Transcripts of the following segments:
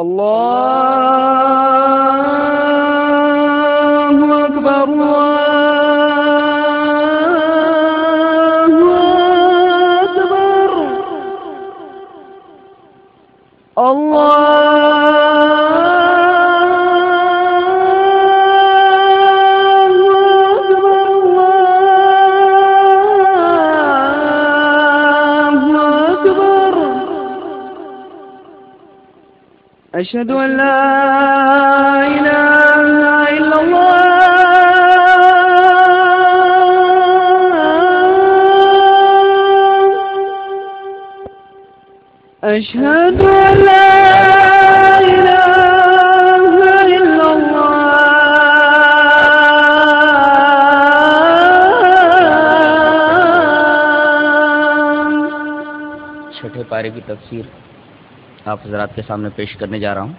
اللہ أشهد أن لا إله إلا الله. أشهد أن لا إله إلا الله. چھٹے پارے کی تفسیر آپ حضرات کے سامنے پیش کرنے جا رہا ہوں۔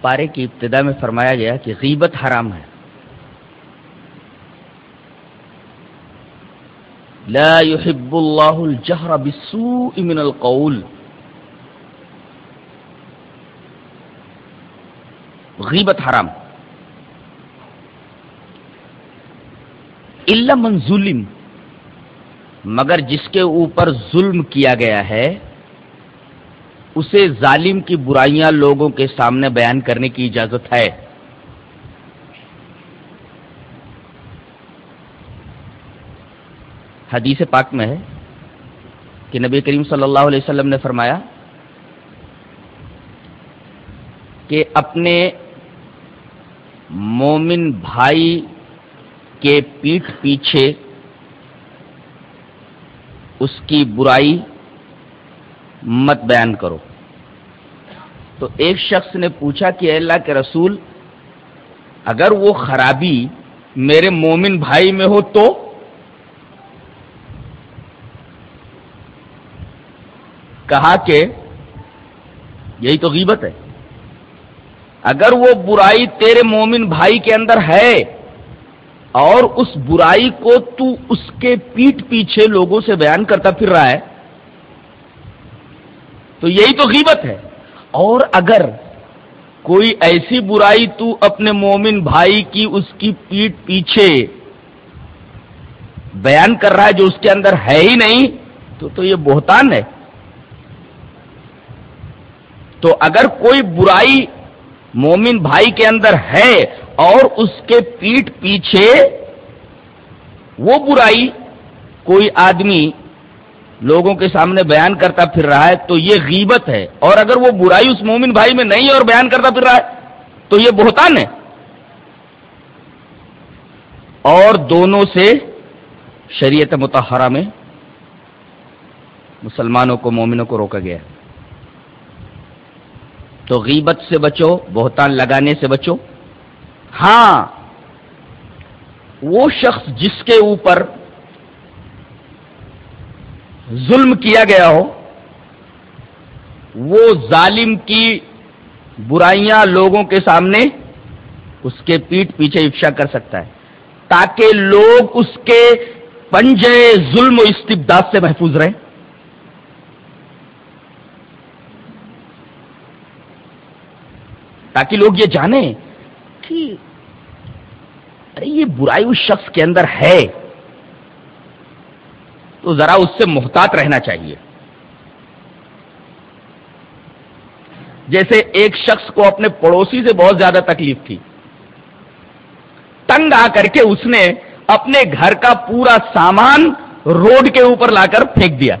پارے کی ابتدا میں فرمایا گیا کہ غیبت حرام ہے۔ لا يحب اللہ الجہر بالسوء من القول۔ غیبت حرام۔ الا من ظلم۔ مگر جس کے اوپر ظلم کیا گیا ہے، اسے ظالم کی برائیاں لوگوں کے سامنے بیان کرنے کی اجازت ہے۔ حدیث پاک میں ہے کہ نبی کریم صلی اللہ علیہ وسلم نے فرمایا کہ اپنے مومن بھائی کے پیٹھ پیچھے اس کی برائی مت بیان کرو۔ تو ایک شخص نے پوچھا کہ اے اللہ کے رسول، اگر وہ خرابی میرے مومن بھائی میں ہو تو؟ کہا کہ یہی تو غیبت ہے۔ اگر وہ برائی تیرے مومن بھائی کے اندر ہے اور اس برائی کو تو اس کے پیٹ پیچھے لوگوں سے بیان کرتا پھر رہا ہے۔ تو یہی تو غیبت ہے۔ اور اگر کوئی ایسی برائی تو اپنے مومن بھائی کی اس کی پیٹ پیچھے بیان کر رہا ہے جو اس کے اندر ہے ہی نہیں، تو تو یہ بہتان ہے۔ تو اگر کوئی برائی مومن بھائی کے اندر ہے اور اس کے پیٹ پیچھے وہ برائی کوئی آدمی لوگوں کے سامنے بیان کرتا پھر رہا ہے تو یہ غیبت ہے اور اگر وہ برائی اس مومن بھائی میں نہیں ہے اور بیان کرتا پھر رہا ہے تو یہ بہتان ہے اور دونوں سے شریعت متحرہ میں مسلمانوں کو مومنوں کو روکا گیا ہے۔ تو غیبت سے بچو، بہتان لگانے سے بچو۔ ہاں وہ شخص جس کے اوپر ظلم کیا گیا ہو، وہ ظالم کی برائیاں لوگوں کے سامنے اس کے پیٹ پیچھے افشا کر سکتا ہے، تاکہ لوگ اس کے پنجے ظلم و استبداد سے محفوظ رہیں۔ تاکہ لوگ یہ جانیں کہ ارے، یہ برائی اس شخص کے اندر ہے۔ تو ذرا اس سے محتاط رہنا چاہیے۔ جیسے ایک شخص کو اپنے پڑوسی سے بہت زیادہ تکلیف تھی۔ تنگ آ کر کے اس نے اپنے گھر کا پورا سامان روڈ کے اوپر لا کر پھینک دیا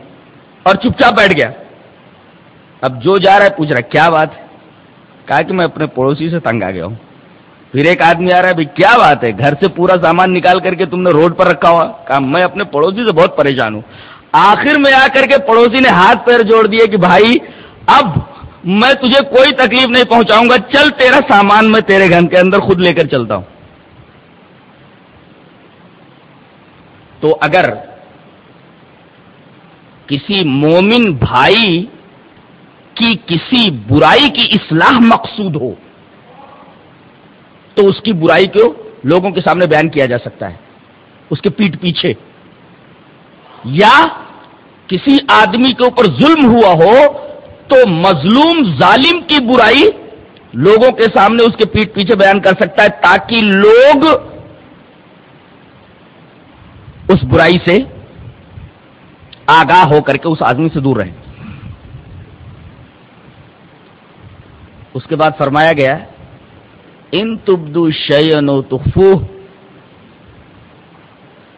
اور چپ چاپ بیٹھ گیا۔ اب جو جا رہا ہے پوچھ رہا کیا بات ہے؟ کہا کہ میں اپنے پڑوسی سے تنگ آ گیا ہوں۔ پھر ایک آدمی آ رہا ہے، بھائی، کیا بات ہے؟ گھر سے پورا سامان نکال کر کے تم نے روڈ پر رکھا ہوا۔ کہا، میں اپنے پڑوسی سے بہت پریشان ہوں۔ آخر میں آ کر کے پڑوسی نے ہاتھ پیر جوڑ دیے کہ، بھائی، اب میں تجھے کوئی تکلیف نہیں پہنچاؤں گا، چل تیرا سامان میں تیرے گھر کے اندر خود لے کر چلتا ہوں۔ تو اگر کسی مومن بھائی کی کسی برائی کی اصلاح مقصود ہو تو اس کی برائی کو لوگوں کے سامنے بیان کیا جا سکتا ہے۔ اس کے پیٹ پیچھے۔ یا کسی آدمی کے اوپر ظلم ہوا ہو تو مظلوم ظالم کی برائی لوگوں کے سامنے اس کے پیٹ پیچھے بیان کر سکتا ہے تاکہ لوگ اس برائی سے آگاہ ہو کر کے اس آدمی سے دور رہیں۔ اس کے بعد فرمایا گیا ان تبدو شیئن و تخفو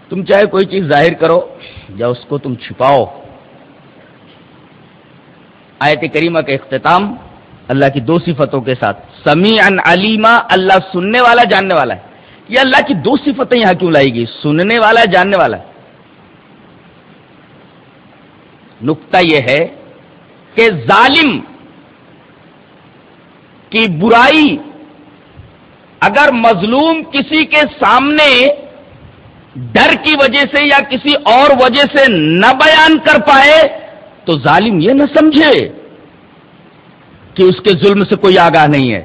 تم چاہے کوئی چیز ظاہر کرو، یا اس کو تم چھپاؤ۔ آیت کریمہ کا اختتام اللہ کی دو صفتوں کے ساتھ۔ سمی ان علیما، اللہ سننے والا جاننے والا ہے۔ یہ اللہ کی دو صفتیں یہاں کیوں لائی گئی؟ سننے والا، جاننے والا۔ ہے نقطہ یہ ہے کہ ظالم کی برائی اگر مظلوم کسی کے سامنے ڈر کی وجہ سے یا کسی اور وجہ سے نہ بیان کر پائے، تو ظالم یہ نہ سمجھے کہ اس کے ظلم سے کوئی آگاہ نہیں ہے۔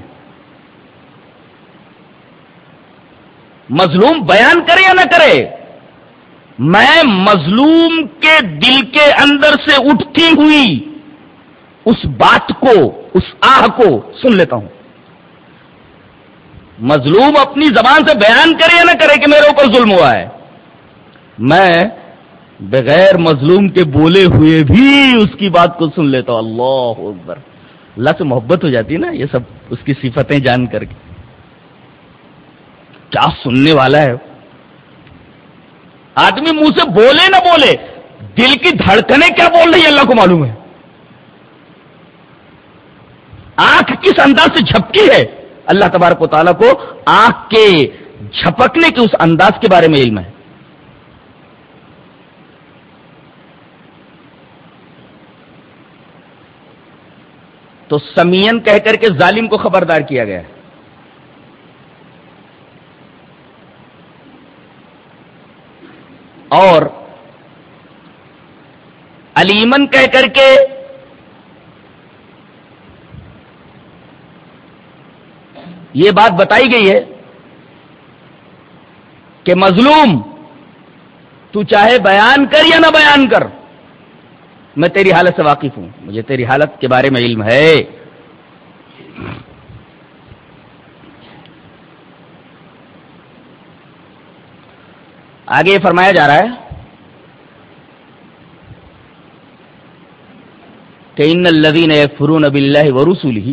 مظلوم بیان کرے یا نہ کرے، میں مظلوم کے دل کے اندر سے اٹھتی ہوئی اس بات کو، اس آہ کو سن لیتا ہوں۔ مظلوم اپنی زبان سے بیان کرے یا نہ کرے کہ میرے اوپر ظلم ہوا ہے۔ میں بغیر مظلوم کے بولے ہوئے بھی اس کی بات کو سن لیتا ہوں۔ اللہ اکبر۔ اللہ سے محبت ہو جاتی ہے نا یہ سب اس کی صفتیں جان کر کے۔ کیا سننے والا ہے؟ آدمی منہ سے بولے نہ بولے، دل کی دھڑکنیں کیا بول رہی ہے اللہ کو معلوم ہے۔ آنکھ کس انداز سے جھپکی ہے؟ اللہ تبارک و تعالیٰ کو آنکھ کے جھپکنے کے اس انداز کے بارے میں علم ہے۔ تو سمین کہہ کر کے ظالم کو خبردار کیا گیا۔ اور علیمن کہہ کر کے یہ بات بتائی گئی ہے کہ مظلوم تو چاہے بیان کر یا نہ بیان کر، میں تیری حالت سے واقف ہوں۔ مجھے تیری حالت کے بارے میں علم ہے۔ آگے یہ فرمایا جا رہا ہے کہ ان الذين يكفرون بالله ورسله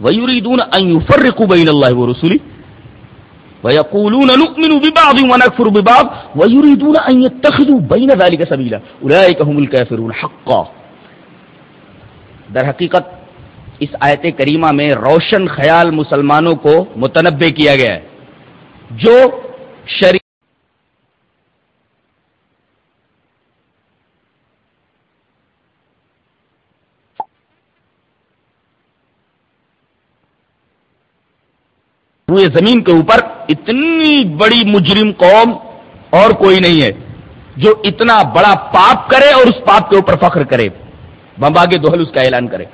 ويريدون ان يفرقوا بين الله ورسله ويقولون نؤمن ببعض ونكفر ببعض ويريدون أن يتخذوا بين ذلك سبيلا أولئك هم الكافرون حقا در حقیقت اس آیت کریمہ میں روشن خیال مسلمانوں کو متنبع کیا گیا ہے جو شریف روئے زمین کے اوپر اتنی بڑی مجرم قوم اور کوئی نہیں ہے جو اتنا بڑا پاپ کرے اور اس پاپ کے اوپر فخر کرے۔ بمباگے دوہل اس کا اعلان کرے۔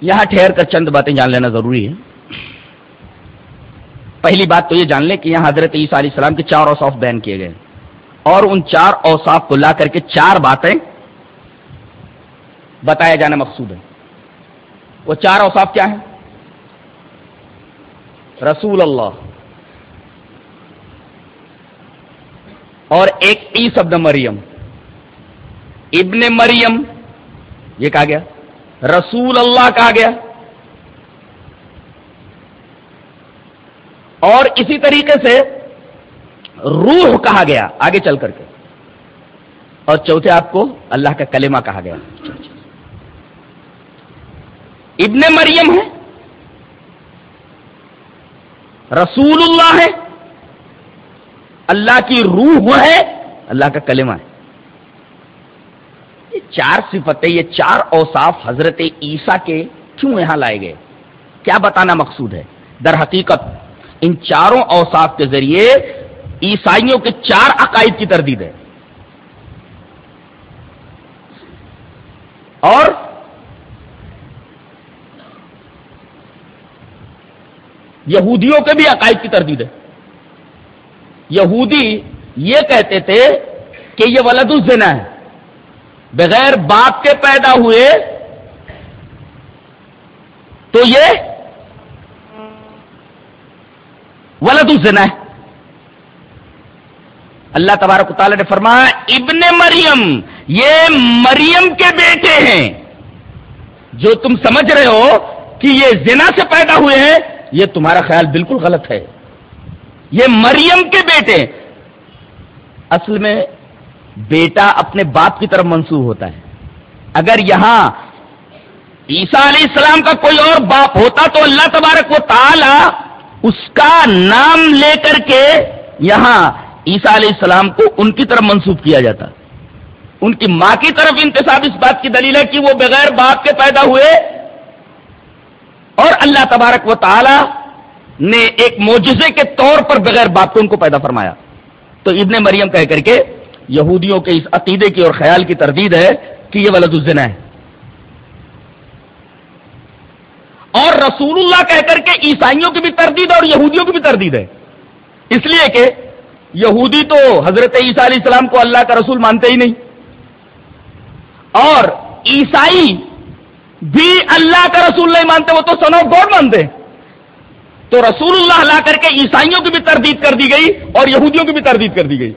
یہاں ٹھہر کر چند باتیں جان لینا ضروری ہے۔ پہلی بات تو یہ جان لیں کہ یہاں حضرت عیسیٰ علیہ السلام کے چار اوصاف بیان کیے گئے۔ اور ان چار اوصاف کو لا کر کے چار باتیں بتایا جانا مقصود ہے۔ وہ چار اوصاف کیا ہیں؟ رسول اللہ۔ اور ایک ای شبد مریم۔ ابن مریم، یہ کہا گیا۔ رسول اللہ کہا گیا۔ اور اسی طریقے سے روح کہا گیا، آگے چل کر کے۔ اور چوتھے آپ کو اللہ کا کلمہ کہا گیا۔ ابن مریم ہے، رسول اللہ ہے، اللہ کی روح ہے، اللہ کا کلمہ ہے۔ یہ چار صفتیں، یہ چار اوصاف حضرت عیسیٰ کے کیوں یہاں لائے گئے؟ کیا بتانا مقصود ہے؟ در حقیقت، ان چاروں اوصاف کے ذریعے عیسائیوں کے چار عقائد کی تردید ہے۔ اور یہودیوں کے بھی عقائد کی تردید ہے۔ یہودی یہ کہتے تھے کہ یہ ولد الزنا ہے۔ بغیر باپ کے پیدا ہوئے تو یہ ولد الزنا ہے۔ اللہ تبارک تعالیٰ نے فرمایا، ابن مریم، یہ مریم کے بیٹے ہیں۔ جو تم سمجھ رہے ہو کہ یہ زنا سے پیدا ہوئے ہیں یہ تمہارا خیال بالکل غلط ہے۔ یہ مریم کے بیٹے۔ اصل میں بیٹا اپنے باپ کی طرف منسوخ ہوتا ہے۔ اگر یہاں عیسیٰ علیہ السلام کا کوئی اور باپ ہوتا تو اللہ تبارک و تعالی اس کا نام لے کر کے یہاں عیسیٰ علیہ السلام کو ان کی طرف منسوخ کیا جاتا۔ ان کی ماں کی طرف انتصاب اس بات کی دلیل ہے کہ وہ بغیر باپ کے پیدا ہوئے اور اللہ تبارک و تعالی نے ایک موجزے کے طور پر بغیر باپ کو ان کو پیدا فرمایا۔ تو ابن مریم کہہ کر کے یہودیوں کے اس عقیدے کی اور خیال کی تردید ہے کہ یہ ولد الزنا ہے۔ اور رسول اللہ کہہ کر کے عیسائیوں کی بھی تردید اور یہودیوں کی بھی تردید ہے۔ اس لیے کہ یہودی تو حضرت عیسیٰ علیہ السلام کو اللہ کا رسول مانتے ہی نہیں۔ اور عیسائی بھی اللہ کا رسول نہیں مانتے، وہ تو سن آف گوڈ مانتے۔ تو رسول اللہ لا کر کے عیسائیوں کی بھی تردید کر دی گئی اور یہودیوں کی بھی تردید کر دی گئی۔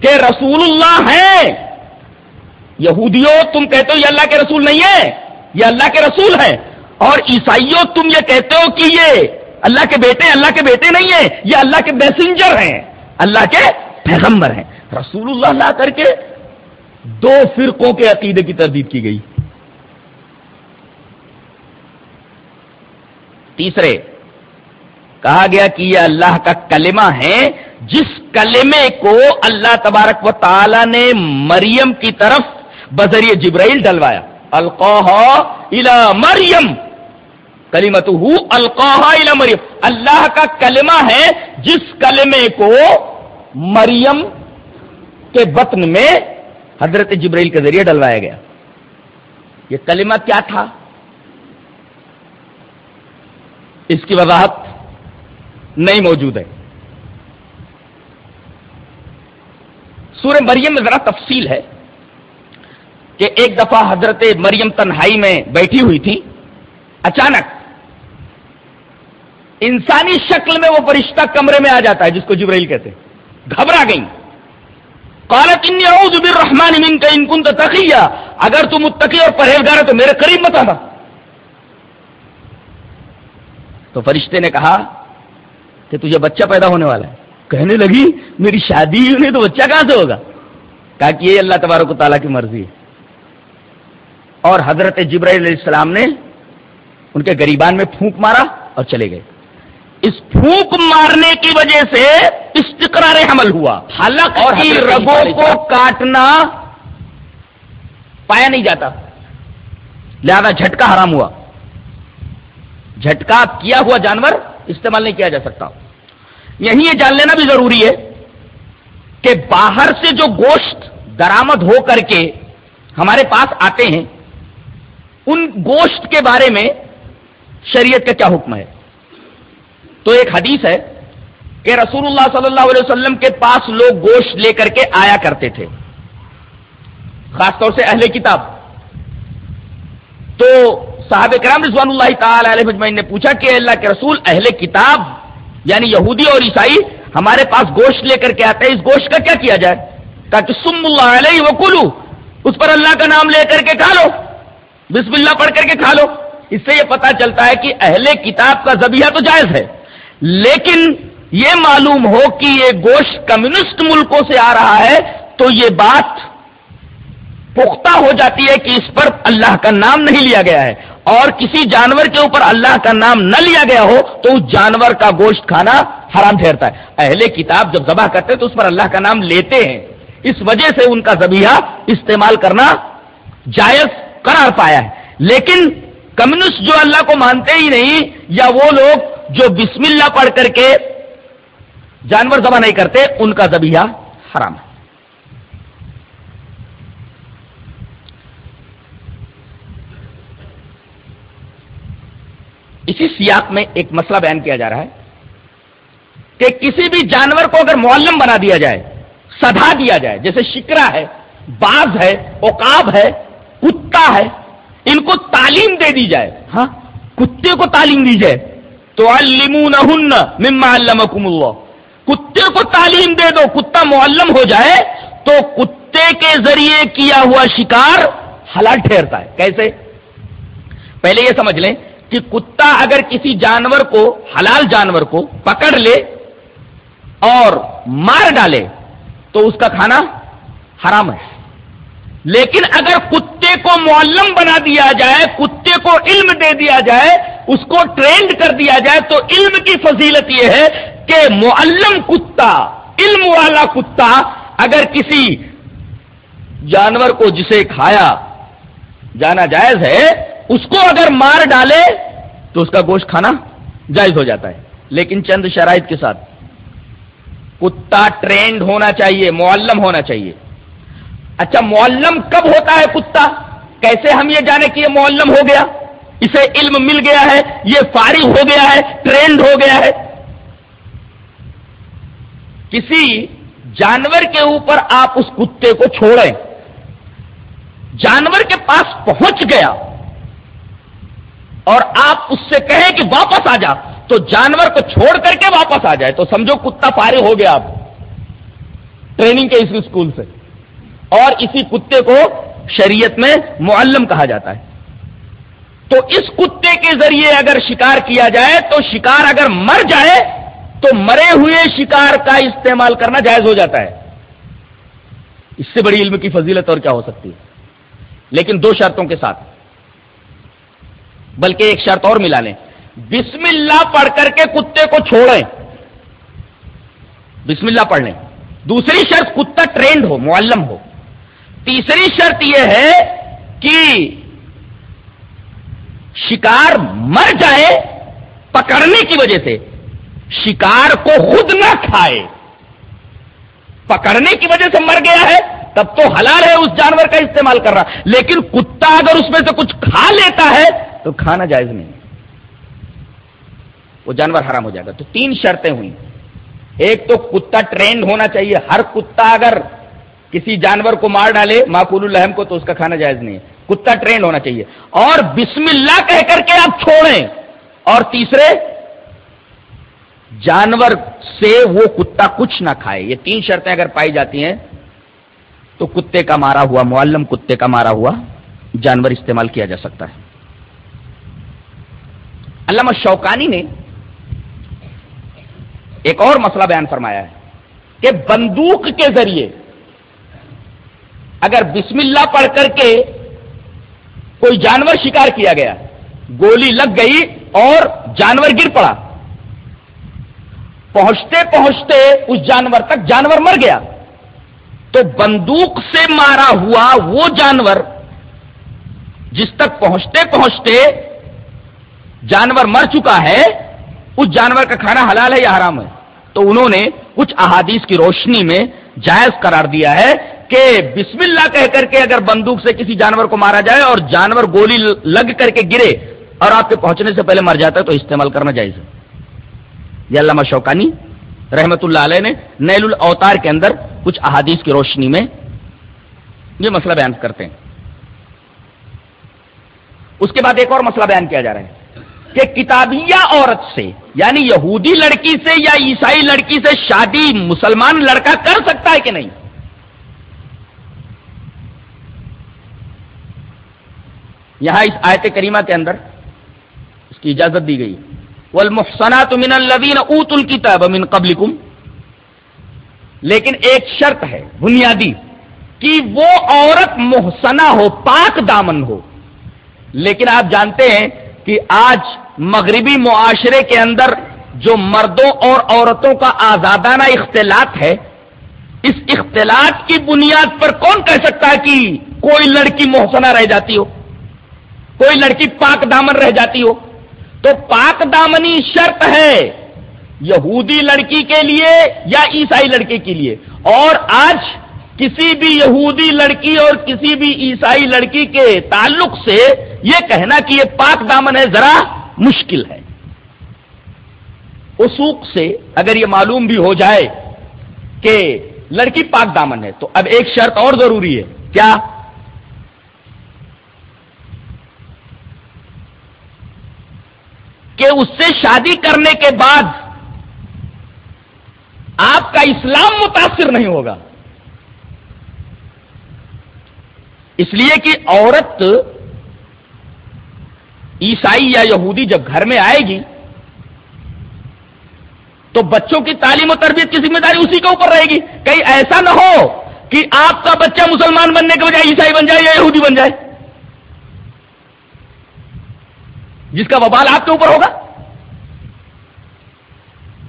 کہ رسول اللہ ہے یہودیوں تم کہتے ہو یہ اللہ کے رسول نہیں ہے یہ اللہ کے رسول ہے اور عیسائیوں تم یہ کہتے ہو کہ یہ اللہ کے بیٹے، اللہ کے بیٹے نہیں ہیں، یہ اللہ کے میسنجر ہیں، اللہ کے پیغمبر ہیں۔ رسول اللہ لا کر کے دو فرقوں کے عقیدے کی تردید کی گئی۔ تیسرے، کہا گیا کہ یہ اللہ کا کلمہ ہے، جس کلمے کو اللہ تبارک و تعالی نے مریم کی طرف بذریعہ جبرائیل ڈلوایا۔ القوہ الا مریم۔ کلیمت القوہ الا مریم۔ اللہ کا کلمہ ہے، جس کلمے کو مریم کے بطن میں حضرت جبرائیل کے ذریعے ڈلوایا گیا۔ یہ کلمہ کیا تھا؟ اس کی وضاحت نہیں موجود ہے۔ سورہ مریم میں ذرا تفصیل ہے کہ ایک دفعہ حضرت مریم تنہائی میں بیٹھی ہوئی تھی۔ اچانک انسانی شکل میں وہ فرشتہ کمرے میں آ جاتا ہے جس کو جبرائیل کہتے گھبرا گئی۔ قالت انی اعوذ بالرحمن منک ان كنت تقیا اگر تم متقی اور پرہیزگار ہے تو میرے قریب مت آنا۔ تو فرشتے نے کہا کہ تجھے بچہ پیدا ہونے والا ہے۔ کہنے لگی میری شادی ہوئی تو بچہ کہاں سے ہوگا؟ کہا کہ یہ اللہ تبارک و تعالیٰ کی مرضی ہے۔ اور حضرت جبرائیل علیہ السلام نے ان کے گریبان میں پھونک مارا اور چلے گئے۔ اس پھونک مارنے کی وجہ سے استقرار حمل ہوا۔ حلق اور رگوں کو کاٹنا پایا نہیں جاتا۔ لہذا جھٹکا حرام ہوا۔ جھٹکا کیا ہوا جانور استعمال نہیں کیا جا سکتا۔ یہیں یہ جان لینا بھی ضروری ہے کہ باہر سے جو گوشت درامد ہو کر کے ہمارے پاس آتے ہیں، ان گوشت کے بارے میں شریعت کا کیا حکم ہے؟ تو ایک حدیث ہے کہ رسول اللہ صلی اللہ علیہ وسلم کے پاس لوگ گوشت لے کر کے آیا کرتے تھے۔ خاص طور سے اہل کتاب۔ تو صاحب کرام رضوان اللہ تعالی علیہ مجمعین نے پوچھا کہ اللہ کے رسول، اہل کتاب یعنی یہودی اور عیسائی، ہمارے پاس گوشت لے کر کے آتے ہیں، اس گوشت کا کیا کیا جائے؟ تاکہ سم اللہ علیہ وکلو، اس پر اللہ کا نام لے کر کے کھا لو، بسم اللہ پڑھ کر کے کھا لو۔ اس سے یہ پتا چلتا ہے کہ اہل کتاب کا ذبیحہ تو جائز ہے، لیکن یہ معلوم ہو کہ یہ گوشت کمیونسٹ ملکوں سے آ رہا ہے، تو یہ بات پختہ ہو جاتی ہے کہ اس پر اللہ کا نام نہیں لیا گیا ہے۔ اور کسی جانور کے اوپر اللہ کا نام نہ لیا گیا ہو تو اس جانور کا گوشت کھانا حرام ٹھہرتا ہے۔ اہل کتاب جب ذبح کرتے ہیں تو اس پر اللہ کا نام لیتے ہیں۔ اس وجہ سے ان کا ذبیحہ استعمال کرنا جائز قرار پایا ہے۔ لیکن کمیونسٹ جو اللہ کو مانتے ہی نہیں یا وہ لوگ جو بسم اللہ پڑھ کر کے جانور ذبح نہیں کرتے، ان کا ذبیحہ حرام ہے۔ اسی سیاق میں ایک مسئلہ بیان کیا جا رہا ہے کہ کسی بھی جانور کو اگر معلم بنا دیا جائے، سدھا دیا جائے، جیسے شکرا ہے، باز ہے اوقاب ہے، کتا ہے، ان کو تعلیم دے دی جائے ہاں کتے کو تعلیم دی جائے، تو مما علمکم اللہ۔ کتے کو تعلیم دے دو، کتا معلم ہو جائے، تو کتے کے ذریعے کیا ہوا شکار حلال ٹھہرتا ہے۔ کیسے؟ پہلے یہ سمجھ لیں کہ کتا اگر کسی جانور کو، حلال جانور کو پکڑ لے اور مار ڈالے تو اس کا کھانا حرام ہے۔ لیکن اگر کتے کو معلم بنا دیا جائے، کتے کو علم دے دیا جائے، اس کو ٹرینڈ کر دیا جائے، تو علم کی فضیلت یہ ہے کہ معلم کتا، علم والا کتا اگر کسی جانور کو جسے کھایا جانا جائز ہے اس کو اگر مار ڈالے تو اس کا گوشت کھانا جائز ہو جاتا ہے، لیکن چند شرائط کے ساتھ۔ کتا ٹرینڈ ہونا چاہیے، معلم ہونا چاہیے۔ اچھا معلم کب ہوتا ہے کتا؟ کیسے ہم یہ جانے کہ یہ معلم ہو گیا؟ اسے علم مل گیا ہے، یہ فارغ ہو گیا ہے، ٹرینڈ ہو گیا ہے۔ کسی جانور کے اوپر آپ اس کتے کو چھوڑیں۔ جانور کے پاس پہنچ گیا۔ اور آپ اس سے کہیں کہ واپس آ جا، تو جانور کو چھوڑ کر کے واپس آ جائے۔ تو سمجھو کتا فارغ ہو گیا آپ ٹریننگ کے اس اسکول سے۔ اور اسی کتے کو شریعت میں معلم کہا جاتا ہے۔ تو اس کتے کے ذریعے اگر شکار کیا جائے، تو شکار اگر مر جائے، تو مرے ہوئے شکار کا استعمال کرنا جائز ہو جاتا ہے۔ اس سے بڑی علم کی فضیلت اور کیا ہو سکتی ہے؟ لیکن دو شرطوں کے ساتھ۔ بلکہ ایک شرط اور ملا لیں۔ بسم اللہ پڑھ کر کے کتے کو چھوڑیں۔ بسم اللہ پڑھ لیں۔ دوسری شرط کتا ٹرینڈ ہو، معلم ہو۔ تیسری شرط یہ ہے کہ شکار مر جائے پکڑنے کی وجہ سے۔ شکار کو خود نہ کھائے۔ پکڑنے کی وجہ سے مر گیا ہے، تب تو حلال ہے، اس جانور کا استعمال کر رہا۔ لیکن کتا اگر اس میں سے کچھ کھا لیتا ہے تو کھانا جائز نہیں وہ جانور حرام ہو جائے گا۔ تو تین شرطیں ہوئی ایک تو کتا ٹرینڈ ہونا چاہیے۔ ہر کتا اگر کسی جانور کو مار ڈالے، معقول الحم کو، تو اس کا کھانا جائز نہیں ہے۔ کتا ٹرینڈ ہونا چاہیے۔ اور بسم اللہ کہہ کر کے آپ چھوڑیں۔ اور تیسرے، جانور سے وہ کتا کچھ نہ کھائے۔ یہ تین شرطیں اگر پائی جاتی ہیں، تو کتے کا مارا ہوا، معلم کتے کا مارا ہوا جانور استعمال کیا جا سکتا ہے۔ علامہ شوکانی نے ایک اور مسئلہ بیان فرمایا ہے کہ بندوق کے ذریعے اگر بسم اللہ پڑھ کر کے کوئی جانور شکار کیا گیا، گولی لگ گئی اور جانور گر پڑا، پہنچتے پہنچتے اس جانور تک جانور مر گیا، تو بندوق سے مارا ہوا وہ جانور جس تک پہنچتے پہنچتے جانور مر چکا ہے، اس جانور کا کھانا حلال ہے یا حرام ہے؟ تو انہوں نے کچھ احادیث کی روشنی میں جائز قرار دیا ہے کہ بسم اللہ کہہ کر کے اگر بندوق سے کسی جانور کو مارا جائے اور جانور گولی لگ کر کے گرے اور آپ کے پہنچنے سے پہلے مر جاتا ہے، تو استعمال کرنا جائز ہے۔ یہ علامہ شوکانی رحمت اللہ علیہ نے نیل الاوتار کے اندر کچھ احادیث کی روشنی میں یہ مسئلہ بیان کرتے ہیں۔ اس کے بعد ایک اور مسئلہ بیان کیا جا رہا ہے۔ کہ کتابیہ عورت سے یعنی یہودی لڑکی سے یا عیسائی لڑکی سے شادی مسلمان لڑکا کر سکتا ہے کہ نہیں؟ یہاں اس آیت کریمہ کے اندر اس کی اجازت دی گئی۔ والمحصنات من الذین اوت الكتاب من قبلکم لیکن ایک شرط ہے، بنیادی، کہ وہ عورت محسنہ ہو، پاک دامن ہو۔ لیکن آپ جانتے ہیں کہ آج مغربی معاشرے کے اندر جو مردوں اور عورتوں کا آزادانہ اختلاط ہے، اس اختلاط کی بنیاد پر کون کہہ سکتا ہے کہ کوئی لڑکی محسنہ رہ جاتی ہو، کوئی لڑکی پاک دامن رہ جاتی ہو۔ تو پاک دامنی شرط ہے یہودی لڑکی کے لیے یا عیسائی لڑکے کے لیے۔ اور آج کسی بھی یہودی لڑکی اور کسی بھی عیسائی لڑکی کے تعلق سے یہ کہنا کہ یہ پاک دامن ہے، ذرا مشکل ہے۔ اسوق سے اگر یہ معلوم بھی ہو جائے کہ لڑکی پاک دامن ہے، تو اب ایک شرط اور ضروری ہے۔ کیا؟ کہ اس سے شادی کرنے کے بعد آپ کا اسلام متاثر نہیں ہوگا۔ اس لیے کہ عورت عیسائی یا یہودی جب گھر میں آئے گی، تو بچوں کی تعلیم و تربیت کی ذمہ داری اسی کے اوپر رہے گی۔ کہیں ایسا نہ ہو کہ آپ کا بچہ مسلمان بننے کے بجائے عیسائی بن جائے یا یہودی بن جائے۔ جس کا وبال آپ کے اوپر ہوگا۔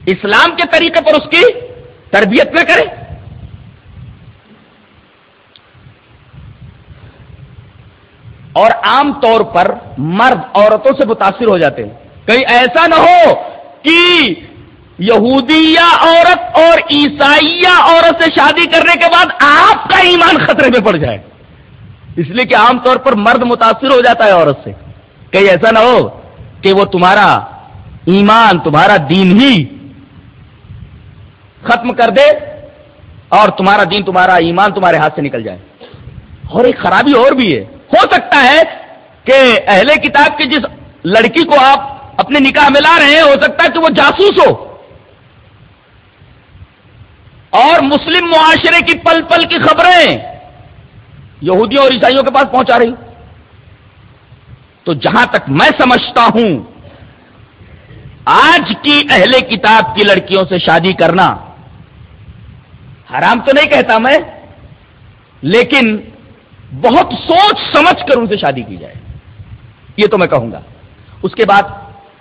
اسلام کے طریقے پر اس کی تربیت میں کرے اور عام طور پر مرد عورتوں سے متاثر ہو جاتے ہیں۔ کہیں ایسا نہ ہو کہ یہودیہ عورت اور عیسائیہ عورت سے شادی کرنے کے بعد آپ کا ایمان خطرے میں پڑ جائے۔ اس لیے کہ عام طور پر مرد متاثر ہو جاتا ہے عورت سے۔ کہیں ایسا نہ ہو کہ وہ تمہارا ایمان، تمہارا دین ہی ختم کر دے اور تمہارا دین، تمہارا ایمان تمہارے ہاتھ سے نکل جائے۔ اور ایک خرابی اور بھی ہے۔ ہو سکتا ہے کہ اہل کتاب کی جس لڑکی کو آپ اپنے نکاح میں لا رہے ہیں، ہو سکتا ہے کہ وہ جاسوس ہو۔ اور مسلم معاشرے کی پل پل کی خبریں یہودیوں اور عیسائیوں کے پاس پہنچا رہی۔ تو جہاں تک میں سمجھتا ہوں، آج کی اہل کتاب کی لڑکیوں سے شادی کرنا حرام تو نہیں کہتا میں، لیکن بہت سوچ سمجھ کر ان سے شادی کی جائے۔ یہ تو میں کہوں گا۔ اس کے بعد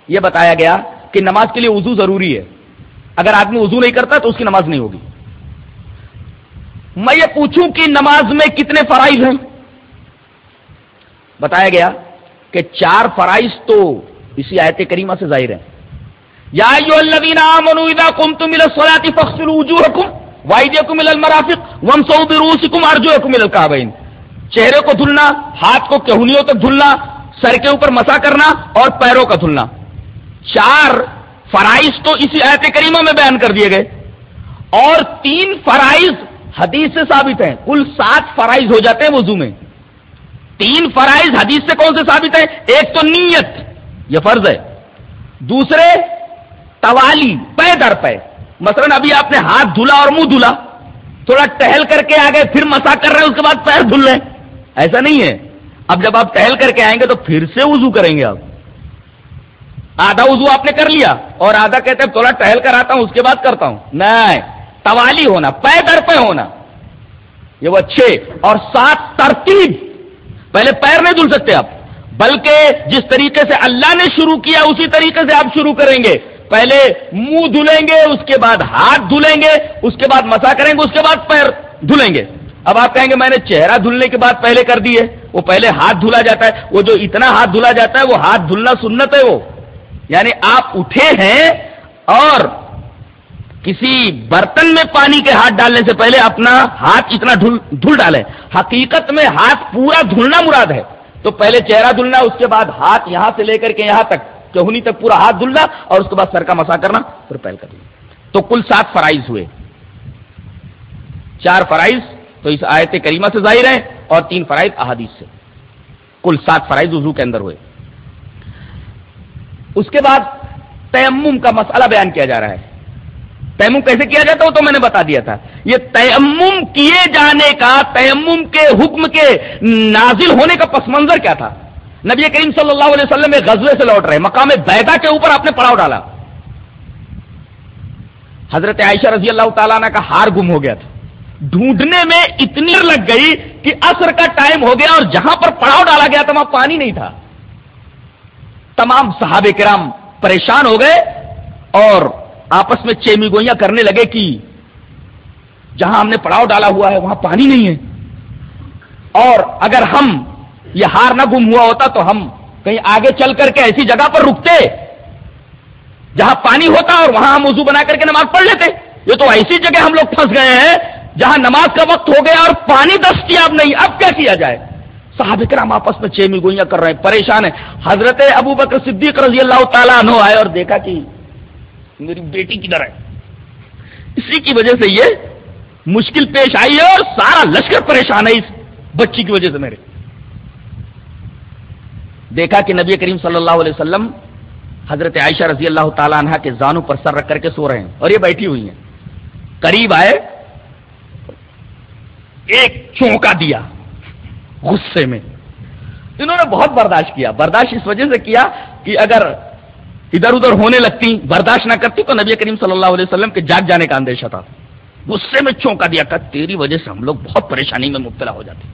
یہ بتایا گیا کہ نماز کے لیے وضو ضروری ہے۔ اگر آدمی وضو نہیں کرتا تو اس کی نماز نہیں ہوگی۔ میں یہ پوچھوں کہ نماز میں کتنے فرائض ہیں؟ بتایا گیا کہ چار فرائض تو اسی آیت کریمہ سے ظاہر ہیں۔ یا چہرے کو دھلنا، ہاتھ کو کہنیوں تک دھلنا، سر کے اوپر مسا کرنا اور پیروں کا دھلنا۔ چار فرائض تو اسی آیت کریمہ میں بیان کر دیے گئے۔ اور تین فرائض حدیث سے ثابت ہیں۔ کل سات فرائض ہو جاتے ہیں وضو میں۔ تین فرائض حدیث سے کون سے ثابت ہیں؟ ایک تو نیت، یہ فرض ہے۔ دوسرے، توالی، پے در پے۔ مثلا ابھی آپ نے ہاتھ دھلا اور منہ دھلا۔ تھوڑا ٹہل کر کے آگے پھر مسا کر رہے ہیں، اس کے بعد پیر دھل رہے ہیں۔ ایسا نہیں ہے۔ اب جب آپ ٹہل کر کے آئیں گے تو پھر سے وضو کریں گے آپ۔ آدھا وضو آپ نے کر لیا اور آدھا کہتے ہیں، تھوڑا ٹہل کر آتا ہوں، اس کے بعد کرتا ہوں۔ نہیں توالی ہونا پے در پہ ہونا۔ یہ وہ اچھے اور سات ترتیب۔ پہلے پیر نہیں دھل سکتے آپ، بلکہ جس طریقے سے اللہ نے شروع کیا، اسی طریقے سے آپ شروع کریں گے۔ پہلے منہ دھلیں گے، اس کے بعد ہاتھ دھلیں گے، اس کے بعد مسا کریں گے، اس کے بعد پیر دھلیں گے۔ اب آپ کہیں گے میں نے چہرہ دھلنے کے بعد پہلے کر دیے، وہ پہلے ہاتھ دھلا جاتا ہے، وہ جو اتنا ہاتھ دھلا جاتا ہے، وہ ہاتھ دھلنا سنت ہے وہ۔ یعنی آپ اٹھے ہیں اور کسی برتن میں پانی کے ہاتھ ڈالنے سے پہلے اپنا ہاتھ اتنا دھل ڈالے حقیقت میں ہاتھ پورا دھلنا مراد ہے۔ تو پہلے چہرہ دھلنا، اس کے بعد ہاتھ یہاں سے لے کر کے یہاں تک چہنی تک پورا ہاتھ دھلنا اور اس کے بعد سر کا مسا کرنا، پھر پہل کر تو کل سات فرائض ہوئے۔ چار فرائض تو اس آیت کریمہ سے ظاہر ہے اور تین فرائض احادیث سے۔ کل سات فرائض وضو کے اندر ہوئے۔ اس کے بعد تیمم کا مسئلہ بیان کیا جا رہا ہے۔ تیمم کیسے کیا جاتا وہ تو میں نے بتا دیا تھا۔ یہ تیمم کیے جانے کا، تیمم کے حکم کے نازل ہونے کا پس منظر کیا تھا؟ نبی کریم صلی اللہ علیہ وسلم میں غزوے سے لوٹ رہے، مقام بیدا کے اوپر آپ نے پڑاؤ ڈالا۔ حضرت عائشہ رضی اللہ تعالیٰ کا ہار گم ہو گیا تھا۔ ڈھونڈنے میں اتنی لگ گئی کہ اثر کا ٹائم ہو گیا اور جہاں پر پڑاؤ ڈالا گیا تھا وہاں پانی نہیں تھا۔ تمام صحابہ کرام پریشان ہو گئے اور آپس میں چیمی گوئیاں کرنے لگے کہ جہاں ہم نے پڑاؤ ڈالا ہوا ہے وہاں پانی نہیں ہے۔ اور اگر ہم یہ ہار نہ گم ہوا ہوتا تو ہم کہیں آگے چل کر کے ایسی جگہ پر رکتے جہاں پانی ہوتا اور وہاں ہم وضو بنا کر کے نماز پڑھ لیتے۔ یہ تو ایسی جگہ ہم لوگ پھنس گئے ہیں جہاں نماز کا وقت ہو گیا اور پانی دستیاب نہیں، اب کیا کیا جائے؟ صاحب کرام آپس میں چیمی گوئیاں کر رہے ہیں، پریشان ہیں۔ حضرت ابو بکر صدیق رضی اللہ تعالیٰ عنہ آئے اور دیکھا کہ میری بیٹی کدھر ہے؟ اسی کی وجہ سے یہ مشکل پیش آئی ہے اور سارا لشکر پریشان ہے اس بچی کی وجہ سے میرے۔ دیکھا کہ نبی کریم صلی اللہ علیہ وسلم حضرت عائشہ رضی اللہ تعالیٰ عنہ کے زانوں پر سر رکھ کر کے سو رہے ہیں اور یہ بیٹھی ہوئی ہیں۔ قریب آئے ایک چونکا دیا غصے میں۔ انہوں نے بہت برداشت کیا۔ برداشت اس وجہ سے کیا کہ اگر ادھر ادھر ہونے لگتی، برداشت نہ کرتی تو نبی کریم صلی اللہ علیہ وسلم کے جاگ جانے کا اندیشہ تھا۔ غصے میں چونکا دیا کہ تیری وجہ سے ہم لوگ بہت پریشانی میں مبتلا ہو جاتے۔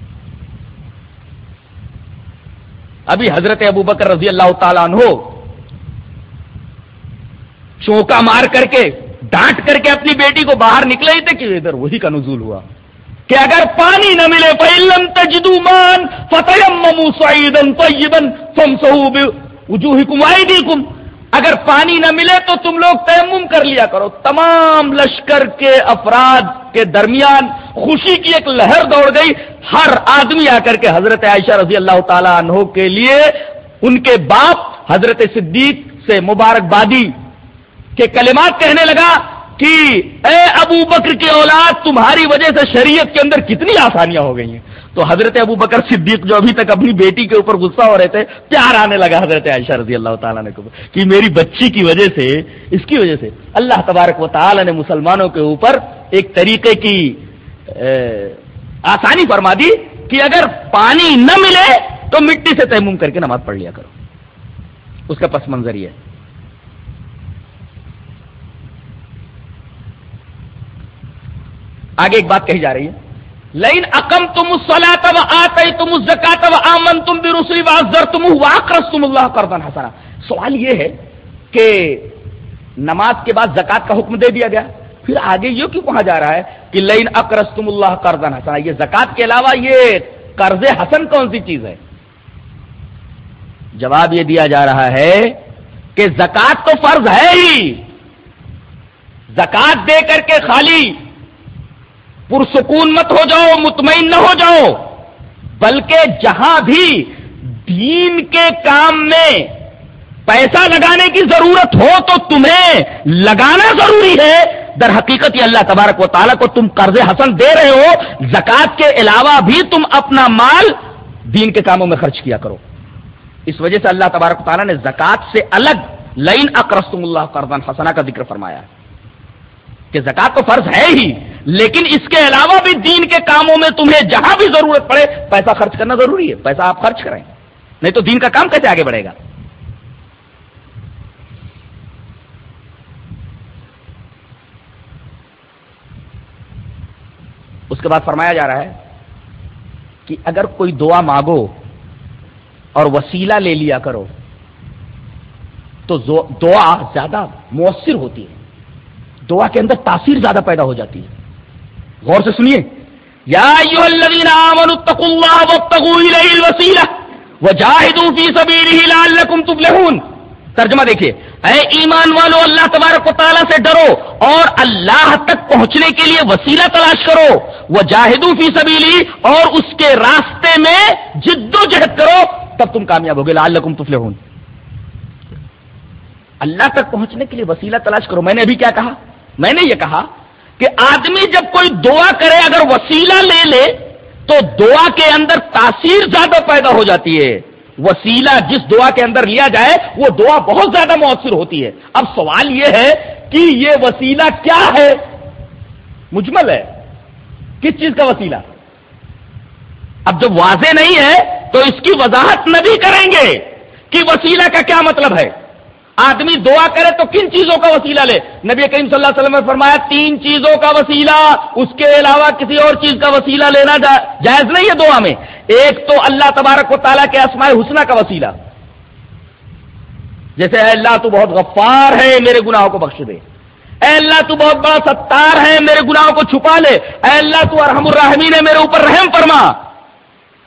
ابھی حضرت ابو بکر رضی اللہ تعالیٰ عنہ چونکا مار کر کے، ڈانٹ کر کے اپنی بیٹی کو باہر نکلے ہی تھے کہ ادھر وہی کا نزول ہوا۔ کہ اگر پانی نہ ملے فَإِلَّمْ تَجِدُوا مَانْ فَتَيَمَّمُوا صَعِيدًا طَيِّبًا فَامْسَحُوا بِوُجُوهِكُمْ اگر پانی نہ ملے تو تم لوگ تیمم کر لیا کرو تمام لشکر کے افراد کے درمیان خوشی کی ایک لہر دوڑ گئی ہر آدمی آ کر کے حضرت عائشہ رضی اللہ تعالی عنہ کے لیے ان کے باپ حضرت صدیق سے مبارکبادی کے کلمات کہنے لگا کہ اے ابو بکر کی اولاد، تمہاری وجہ سے شریعت کے اندر کتنی آسانیاں ہو گئی ہیں. تو حضرت ابو بکر صدیق جو ابھی تک اپنی بیٹی کے اوپر غصہ ہو رہے تھے، پیار آنے لگا حضرت عائشہ رضی اللہ تعالیٰ نے کہ میری بچی کی وجہ سے، اس کی وجہ سے اللہ تبارک و تعالیٰ نے مسلمانوں کے اوپر ایک طریقے کی آسانی فرما دی کہ اگر پانی نہ ملے تو مٹی سے تیمم کر کے نماز پڑھ لیا کرو۔ اس کا پس منظر یہ آگے ایک بات کہی جا رہی ہے۔ لین اکم تم تب آتے تم زکا تب آمن تم بھی رسری وازر تم واقرس تم اللہ کردن حسنا۔ سوال یہ ہے کہ نماز کے بعد زکات کا حکم دے دیا گیا۔ پھر آگے یہ کیوں کہا جا رہا ہے کہ لین اکرس تم اللہ کردن حسنا۔ یہ زکات کے علاوہ یہ قرض حسن کون سی چیز ہے؟ جواب یہ دیا جا رہا ہے کہ زکات تو فرض ہے ہی۔ زکات دے کر کے خالی پرسکون مت ہو جاؤ، مطمئن نہ ہو جاؤ۔ بلکہ جہاں بھی دین کے کام میں پیسہ لگانے کی ضرورت ہو تو تمہیں لگانا ضروری ہے۔ در حقیقت یہ اللہ تبارک و تعالیٰ کو تم قرض حسن دے رہے ہو۔ زکات کے علاوہ بھی تم اپنا مال دین کے کاموں میں خرچ کیا کرو۔ اس وجہ سے اللہ تبارک و تعالیٰ نے زکات سے الگ لائن اکرسم اللہ قرضان حسنا کا ذکر فرمایا۔ کہ زکات تو فرض ہے ہی، لیکن اس کے علاوہ بھی دین کے کاموں میں تمہیں جہاں بھی ضرورت پڑے، پیسہ خرچ کرنا ضروری ہے، پیسہ آپ خرچ کریں۔ نہیں تو دین کا کام کیسے آگے بڑھے گا؟ اس کے بعد فرمایا جا رہا ہے کہ اگر کوئی دعا مانگو اور وسیلہ لے لیا کرو، تو دعا زیادہ مؤثر ہوتی ہے۔ دعا کے اندر تاثیر زیادہ پیدا ہو جاتی ہے۔ غور سے سنیے۔ یا ایوہ الذین آمنوا اتقوا اللہ واتقوا الیہ الوسیلہ وجاہدوا فی سبیلہ لعلکم تفلحون۔ ترجمہ دیکھیے۔ اے ایمان والو، اللہ تبارک و تعالیٰ سے ڈرو اور اللہ تک پہنچنے کے لیے وسیلہ تلاش کرو۔ وہ جاہدو فی سبیلی اور اس کے راستے میں جد و جہد کرو۔ تب تم کامیاب ہوگے لال لکم تفلحون۔ اللہ تک پہنچنے کے لیے وسیلہ تلاش کرو۔ میں نے ابھی کیا کہا؟ میں نے یہ کہا کہ آدمی جب کوئی دعا کرے، اگر وسیلہ لے لے، تو دعا کے اندر تاثیر زیادہ پیدا ہو جاتی ہے۔ وسیلہ جس دعا کے اندر لیا جائے، وہ دعا بہت زیادہ مؤثر ہوتی ہے۔ اب سوال یہ ہے کہ یہ وسیلہ کیا ہے؟ مجمل ہے۔ کس چیز کا وسیلہ؟ اب جب واضح نہیں ہے، تو اس کی وضاحت نہ بھی کریں گے کہ وسیلہ کا کیا مطلب ہے۔ آدمی دعا کرے تو کن چیزوں کا وسیلہ لے؟ نبی کریم صلی اللہ علیہ وسلم نے فرمایا، تین چیزوں کا وسیلہ، اس کے علاوہ کسی اور چیز کا وسیلہ لینا جائز نہیں ہے دعا میں۔ ایک تو اللہ تبارک و تعالیٰ کے اسماء حسنہ کا وسیلہ۔ جیسے، اے اللہ تو بہت غفار ہے، میرے گناہوں کو بخش دے۔ اے اللہ تو بہت بڑا ستار ہے، میرے گناہوں کو چھپا لے۔ اے اللہ تو ارحم الرحمین ہے، میرے اوپر رحم فرما۔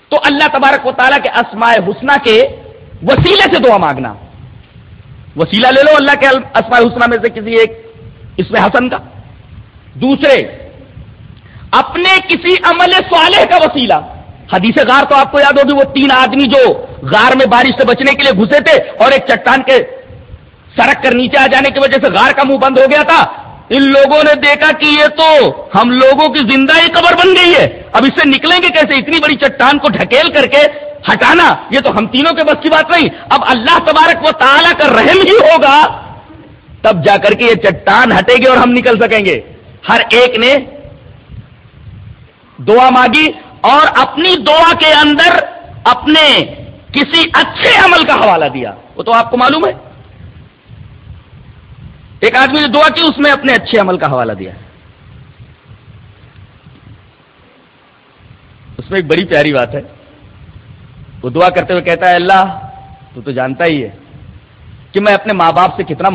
تو اللہ تبارک و تعالیٰ کے اسماء حسنہ کے وسیلے سے دعا مانگنا۔ وسیلہ لے لو اللہ کے اسماء حسنہ میں سے کسی ایک، اس میں حسن کا۔ دوسرے، اپنے کسی عمل صالح کا وسیلہ۔ حدیث غار تو آپ کو یاد ہوگی، وہ تین آدمی جو غار میں بارش سے بچنے کے لیے گھسے تھے اور ایک چٹان کے سڑک کر نیچے آ جانے کی وجہ سے غار کا منہ بند ہو گیا تھا۔ ان لوگوں نے دیکھا کہ یہ تو ہم لوگوں کی زندہ ہی قبر بن گئی ہے۔ اب اس سے نکلیں گے کیسے؟ اتنی بڑی چٹان کو ڈھکیل کر کے ہٹانا، یہ تو ہم تینوں کے بس کی بات نہیں۔ اب اللہ تبارک و تعالیٰ کا رحم ہی ہوگا، تب جا کر کے یہ چٹان ہٹے گی اور ہم نکل سکیں گے۔ ہر ایک نے دعا مانگی اور اپنی دعا کے اندر اپنے کسی اچھے عمل کا حوالہ دیا۔ وہ تو آپ کو معلوم ہے۔ ایک آدمی نے دعا کی، اس میں اپنے اچھے عمل کا حوالہ دیا۔ اس میں ایک بڑی پیاری بات ہے۔ وہ دعا کرتے ہوئے کہتا ہے، اللہ، تو تو جانتا ہی ہے کہ میں اپنے ماں باپ سے کتنا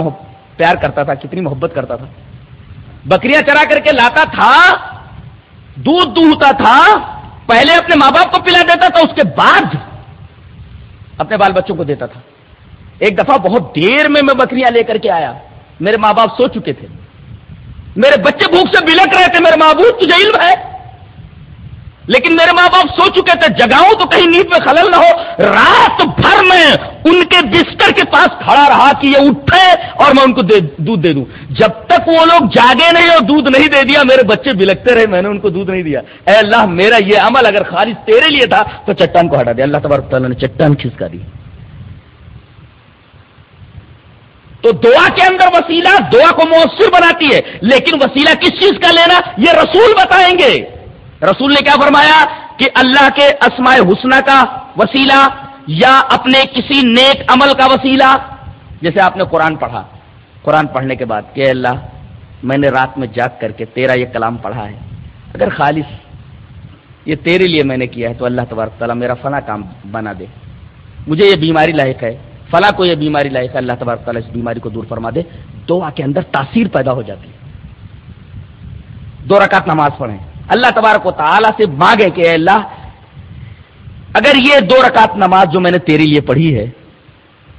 پیار کرتا تھا، کتنی محبت کرتا تھا۔ بکریاں چرا کر کے لاتا تھا، دودھ دوہتا تھا، پہلے اپنے ماں باپ کو پلا دیتا تھا، اس کے بعد اپنے بال بچوں کو دیتا تھا۔ ایک دفعہ بہت دیر میں میں بکریاں لے کر کے آیا۔ میرے ماں باپ سو چکے تھے۔ میرے بچے بھوک سے بلک رہے تھے، میرے ماں باپ تجھے علم ہے۔ لیکن میرے ماں باپ سو چکے تھے جگاؤں تو کہیں نیند میں خلل نہ ہو، رات بھر میں ان کے بستر کے پاس کھڑا رہا کہ یہ اٹھے اور میں ان کو دودھ دے دوں۔ جب تک وہ لوگ جاگے نہیں اور دودھ نہیں دے دیا، میرے بچے بلکتے رہے، میں نے ان کو دودھ نہیں دیا۔ اے اللہ، میرا یہ عمل اگر خالص تیرے لیے تھا تو چٹان کو ہٹا دیا اللہ تبارک تعالیٰ نے چٹان کھسکا دی۔ تو دعا کے اندر وسیلہ، دعا کو مؤثر بناتی ہے، لیکن وسیلہ کس چیز کا لینا، یہ رسول بتائیں گے۔ رسول نے کیا فرمایا کہ اللہ کے اسماء حسنہ کا وسیلہ یا اپنے کسی نیک عمل کا وسیلہ؟ جیسے آپ نے قرآن پڑھا۔ قرآن پڑھنے کے بعد کہ اللہ، میں نے رات میں جاگ کر کے تیرا یہ کلام پڑھا ہے۔ اگر خالص یہ تیرے لیے میں نے کیا ہے تو اللہ تبارک تعالیٰ میرا فلاں کام بنا دے۔ مجھے یہ بیماری لاحق ہے۔ فلاں کو یہ بیماری لاحق ہے۔ اللہ تبارک تعالیٰ اس بیماری کو دور فرما دے۔ دعا کے اندر تاثیر پیدا ہو جاتی ہے۔ دو رکعت نماز پڑھیں۔ اللہ تبارک و تعالیٰ سے مانگے کہ اے اللہ، اگر یہ دو رکعت نماز جو میں نے تیرے لیے پڑھی ہے،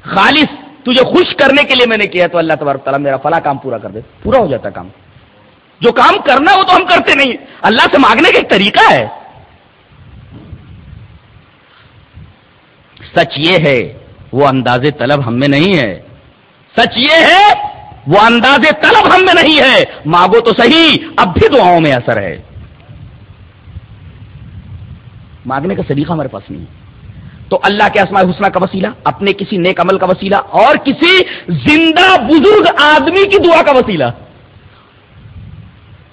خالص تجھے خوش کرنے کے لیے میں نے کیا تو اللہ تبارک تعالیٰ میرا فلا کام پورا کر دے۔ پورا ہو جاتا کام۔ جو کام کرنا وہ تو ہم کرتے نہیں۔ اللہ سے مانگنے کا ایک طریقہ ہے۔ سچ یہ ہے، وہ انداز طلب ہم میں نہیں ہے۔ سچ یہ ہے، وہ انداز طلب ہم میں نہیں ہے۔ مانگو تو صحیح، اب بھی دعاؤں میں اثر ہے۔ مانگنے کا سلیقہ ہمارے پاس نہیں تو اللہ کے اسماء حسنہ کا وسیلہ، اپنے کسی نیک عمل کا وسیلہ اور کسی زندہ بزرگ آدمی کی دعا کا وسیلہ۔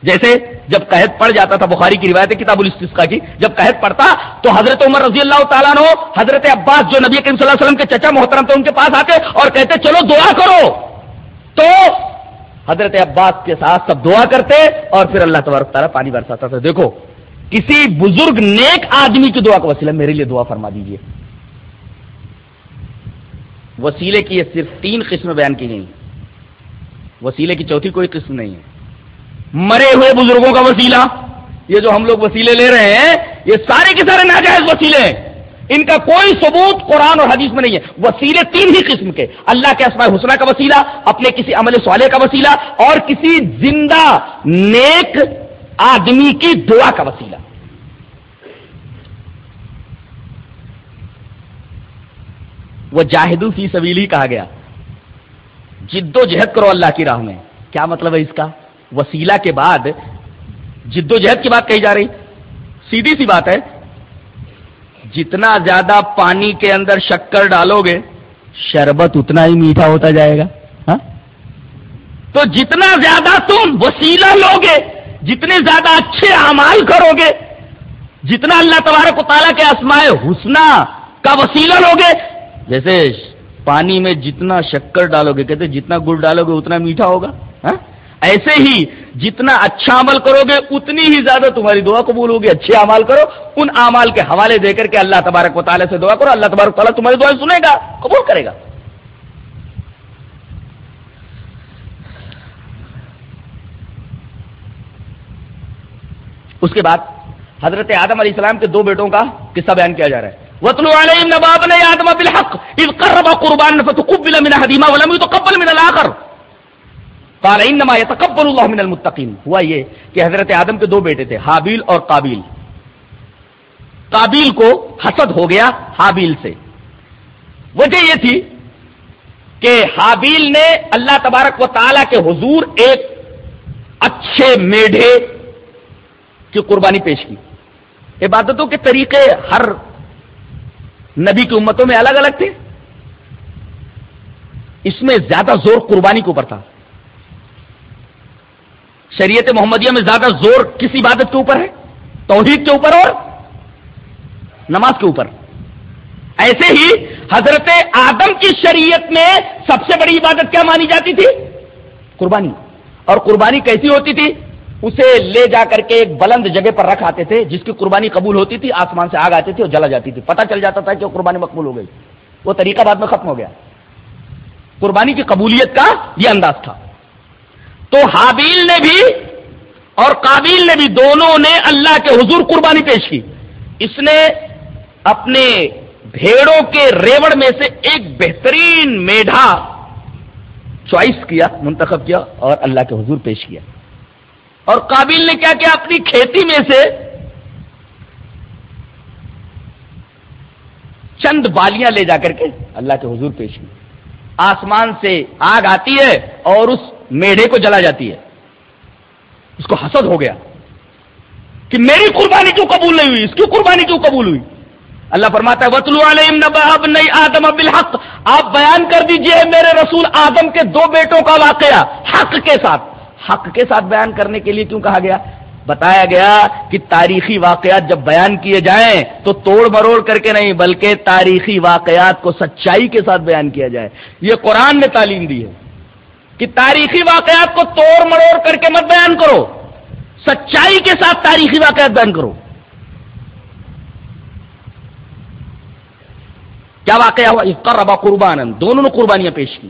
جیسے جب قحط پڑ جاتا تھا، بخاری کی روایت کتاب الاستسقا کی، جب قحط پڑتا تو حضرت عمر رضی اللہ تعالیٰ نو حضرت عباس جو نبی کریم صلی اللہ علیہ وسلم کے چچا محترم تھے، ان کے پاس آتے اور کہتے، چلو دعا کرو۔ تو حضرت عباس کے ساتھ سب دعا کرتے اور پھر اللہ تبارک تعالیٰ پانی برساتا تھا۔ دیکھو کسی بزرگ نیک آدمی کی دعا کا وسیلہ میرے لیے دعا فرما دیجیے وسیلے کی یہ صرف تین قسم بیان کی گئی وسیلے کی چوتھی کوئی قسم نہیں ہے۔ مرے ہوئے بزرگوں کا وسیلہ، یہ جو ہم لوگ وسیلے لے رہے ہیں، یہ سارے کے سارے ناجائز وسیلے ہیں۔ ان کا کوئی ثبوت قرآن اور حدیث میں نہیں ہے۔ وسیلے تین ہی قسم کے۔ اللہ کے اسماء حسنہ کا وسیلہ، اپنے کسی عمل صالح کا وسیلہ، اور کسی زندہ نیک آدمی کی دعا کا وسیلہ۔ وہ جاہدو فی سبیلی کہا گیا۔ جد و جہد کرو اللہ کی راہ میں۔ کیا مطلب ہے اس کا؟ وسیلہ کے بعد جد و جہد کی بات کہی جا رہی۔ سیدھی سی بات ہے۔ جتنا زیادہ پانی کے اندر شکر ڈالو گے، شربت اتنا ہی میٹھا ہوتا جائے گا۔ ہاں؟ تو جتنا زیادہ تم وسیلہ لوگے جتنے زیادہ اچھے اعمال کرو گے، جتنا اللہ تبارک و تعالیٰ کے اسمائے حسنہ کا وسیلہ لوگے جیسے پانی میں جتنا شکر ڈالو گے، کہتے جتنا گڑ ڈالو گے اتنا میٹھا ہوگا ہاں؟ ایسے ہی جتنا اچھا عمل کرو گے، اتنی ہی زیادہ تمہاری دعا قبول ہوگی، اچھے عمل کرو، ان اعمال کے حوالے دے کر کے اللہ تبارک و تعالیٰ سے دعا کرو، اللہ تبارک تعالیٰ تمہاری دعا سنے گا، قبول کرے گا اس کے بعد حضرت آدم علیہ السلام کے دو بیٹوں کا قصہ بیان کیا جا رہا ہے۔ وطلو علیہم نباب نے آدم بالحق اذ قرب قربان فتقبل من احدهما ولم يتقبل من الاخر قال انما يتقبل الله من المتقين۔ ہوا یہ کہ حضرت آدم کے دو بیٹے تھے، حابیل اور قابیل۔ قابیل کو حسد ہو گیا حابیل سے۔ وجہ یہ تھی کہ حابیل نے اللہ تبارک و تعالی کے حضور ایک اچھے میڈھے کی قربانی پیش کی۔ عبادتوں کے طریقے ہر نبی کی امتوں میں الگ الگ تھے۔ اس میں زیادہ زور قربانی کے اوپر تھا۔ شریعت محمدیہ میں زیادہ زور کس عبادت کے اوپر ہے؟ توحید کے اوپر اور نماز کے اوپر۔ ایسے ہی حضرت آدم کی شریعت میں سب سے بڑی عبادت کیا مانی جاتی تھی؟ قربانی۔ اور قربانی کیسی ہوتی تھی؟ اسے لے جا کر کے ایک بلند جگہ پر رکھ آتے تھے، جس کی قربانی قبول ہوتی تھی، آسمان سے آگ آتی تھی اور جلا جاتی تھی۔ پتہ چل جاتا تھا کہ وہ قربانی مقبول ہو گئی۔ وہ طریقہ بعد میں ختم ہو گیا۔ قربانی کی قبولیت کا یہ انداز تھا۔ تو حابیل نے بھی اور قابیل نے بھی دونوں نے اللہ کے حضور قربانی پیش کی۔ اس نے اپنے بھیڑوں کے ریوڑ میں سے ایک بہترین میڈھا چوائس کیا، منتخب کیا اور اللہ کے حضور پیش کیا۔ اور قابل نے کیا کیا اپنی کھیتی میں سے چند بالیاں لے جا کر کے اللہ کے حضور پیش کی۔ آسمان سے آگ آتی ہے اور اس میڑھے کو جلا جاتی ہے۔ اس کو حسد ہو گیا کہ میری قربانی کیوں قبول نہیں ہوئی؟ اس کی قربانی کیوں قبول ہوئی؟ اللہ فرماتا ہے وطلو علیہم اب نہیں آدم بالحق۔ آپ بیان کر دیجیے، میرے رسول آدم کے دو بیٹوں کا واقعہ، حق کے ساتھ۔ حق کے ساتھ بیان کرنے کے لیے کیوں کہا گیا؟ بتایا گیا کہ تاریخی واقعات جب بیان کیے جائیں تو توڑ مروڑ کر کے نہیں، بلکہ تاریخی واقعات کو سچائی کے ساتھ بیان کیا جائے۔ یہ قرآن نے تعلیم دی ہے کہ تاریخی واقعات کو توڑ مروڑ کر کے مت بیان کرو۔ سچائی کے ساتھ تاریخی واقعات بیان کرو۔ کیا واقعہ ہوا؟ کربا قربان دونوں نے قربانیاں پیش کی۔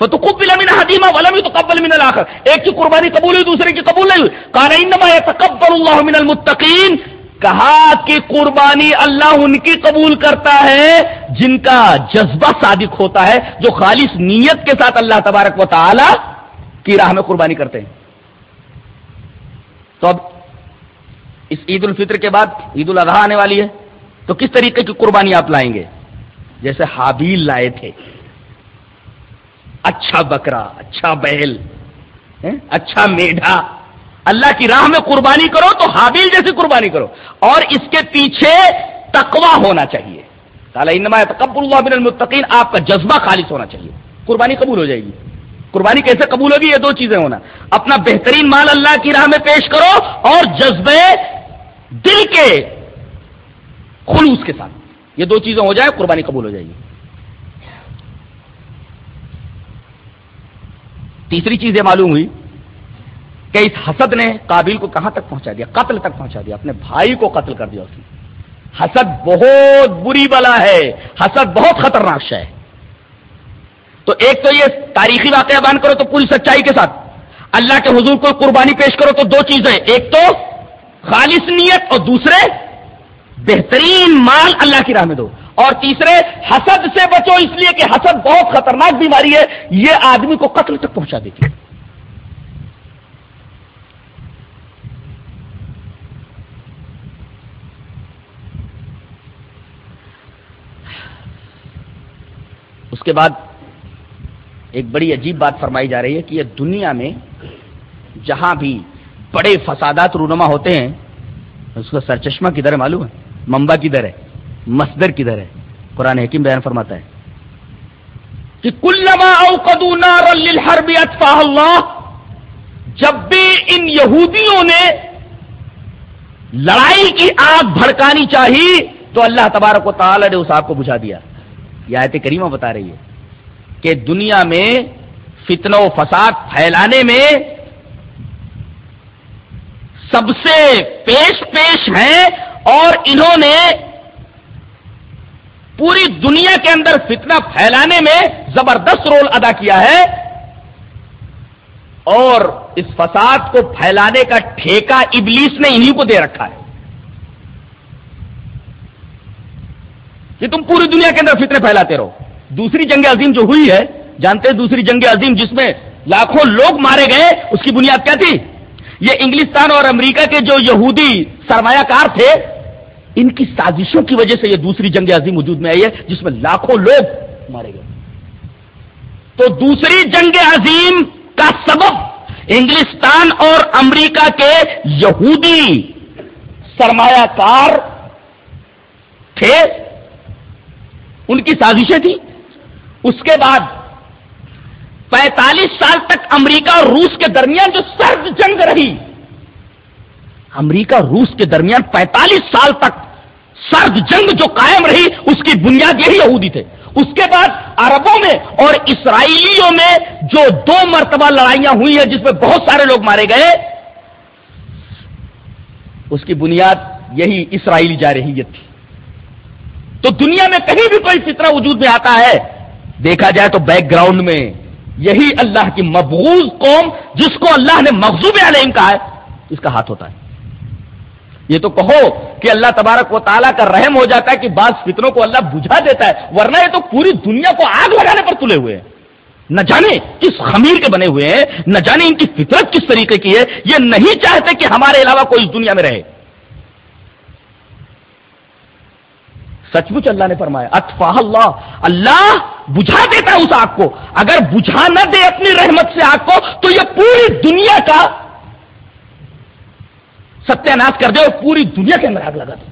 فتقبل من حدیمہ ولم يتقبل من الاخر ایک کی قربانی قبول ہوئی، دوسرے کی قبول نہیں ہوئی. قال انما يتقبل الله من المتقین کہا کہ قربانی اللہ ان کی قبول کرتا ہے جن کا جذبہ صادق ہوتا ہے، جو خالص نیت کے ساتھ اللہ تبارک و تعالی کی راہ میں قربانی کرتے ہیں. تو اب اس عید الفطر کے بعد عید الاضحیٰ آنے والی ہے، تو کس طریقے کی قربانی آپ لائیں گے؟ جیسے حابیل لائے تھے۔ اچھا بکرا اچھا بیل اچھا میڈھا۔ اللہ کی راہ میں قربانی کرو تو حابیل جیسی قربانی کرو۔ اور اس کے پیچھے تقوا ہونا چاہیے۔ انما تقبل اللہ من المتقین، آپ کا جذبہ خالص ہونا چاہیے۔ قربانی قبول ہو جائے گی۔ قربانی کیسے قبول ہوگی؟ یہ دو چیزیں ہونا۔ اپنا بہترین مال اللہ کی راہ میں پیش کرو اور جذبے دل کے خلوص کے ساتھ۔ یہ دو چیزیں ہو جائے قربانی قبول ہو جائے گی۔ تیسری چیز یہ معلوم ہوئی کہ اس حسد نے قابل کو کہاں تک پہنچا دیا؟ قتل تک پہنچا دیا، اپنے بھائی کو قتل کر دیا اس نے۔ حسد بہت بری بلا ہے، حسد بہت خطرناک ہے۔ تو ایک تو یہ تاریخی واقعہ بیان کرو تو پوری سچائی کے ساتھ۔ اللہ کے حضور کو قربانی پیش کرو تو دو چیزیں، ایک تو خالص نیت اور دوسرے بہترین مال اللہ کی راہ میں دو۔ اور تیسرے، حسد سے بچو، اس لیے کہ حسد بہت خطرناک بیماری ہے، یہ آدمی کو قتل تک پہنچا دیتی ہے۔ اس کے بعد ایک بڑی عجیب بات فرمائی جا رہی ہے کہ یہ دنیا میں جہاں بھی بڑے فسادات رونما ہوتے ہیں، اس کا سرچشمہ کدھر ہے معلوم ہے ممبا کدھر ہے مصدر کدھر ہے۔ قرآن حکیم بیان فرماتا ہے۔ کہ کلما اللہ، جب بھی ان یہودیوں نے لڑائی کی آگ بھڑکانی چاہی، تو اللہ تبارک و تعالی نے اس آگ کو بجھا دیا۔ یہ آیت کریمہ بتا رہی ہے کہ دنیا میں فتن و فساد پھیلانے میں سب سے پیش پیش ہیں اور انہوں نے پوری دنیا کے اندر فتنہ پھیلانے میں زبردست رول ادا کیا ہے اور اس فساد کو پھیلانے کا ٹھیکہ ابلیس نے انہی کو دے رکھا ہے کہ تم پوری دنیا کے اندر فتنے پھیلاتے رہو۔ دوسری جنگ عظیم جو ہوئی ہے، جانتے ہیں دوسری جنگ عظیم جس میں لاکھوں لوگ مارے گئے، اس کی بنیاد کیا تھی؟ یہ انگلستان اور امریکہ کے جو یہودی سرمایہ کار تھے ان کی سازشوں کی وجہ سے یہ دوسری جنگ عظیم وجود میں آئی ہے، جس میں لاکھوں لوگ مارے گئے۔ تو دوسری جنگ عظیم کا سبب انگلستان اور امریکہ کے یہودی سرمایہ کار تھے۔ ان کی سازشیں تھیں۔ اس کے بعد پینتالیس سال تک امریکہ اور روس کے درمیان جو سرد جنگ رہی، امریکہ روس کے درمیان پینتالیس سال تک سرد جنگ جو قائم رہی، اس کی بنیاد یہی یہودی تھے۔ اس کے بعد عربوں میں اور اسرائیلیوں میں جو دو مرتبہ لڑائیاں ہوئی ہیں، جس میں بہت سارے لوگ مارے گئے، اس کی بنیاد یہی اسرائیلی جارحیت تھی۔ تو دنیا میں کہیں بھی کوئی فطرہ وجود میں آتا ہے، دیکھا جائے تو بیک گراؤنڈ میں یہی اللہ کی مبغوض قوم، جس کو اللہ نے مغزوب علیہم کہا ہے، اس کا ہاتھ ہوتا ہے۔ یہ تو کہو کہ اللہ تبارک و تعالیٰ کا رحم ہو جاتا ہے کہ بعض فطروں کو اللہ بجھا دیتا ہے، ورنہ یہ تو پوری دنیا کو آگ لگانے پر تلے ہوئے ہیں۔ نہ جانے کس خمیر کے بنے ہوئے ہیں، نہ جانے ان کی فطرت کس طریقے کی ہے، یہ نہیں چاہتے کہ ہمارے علاوہ کوئی اس دنیا میں رہے۔ سچ مچ اللہ نے فرمایا اطفا اللہ اللہ بجھا دیتا ہے اس آگ کو۔ اگر بجھا نہ دے اپنی رحمت سے آگ کو، تو یہ پوری دنیا کا ستیہ ناش کر دے اور پوری دنیا کے اندر آگ لگا دے۔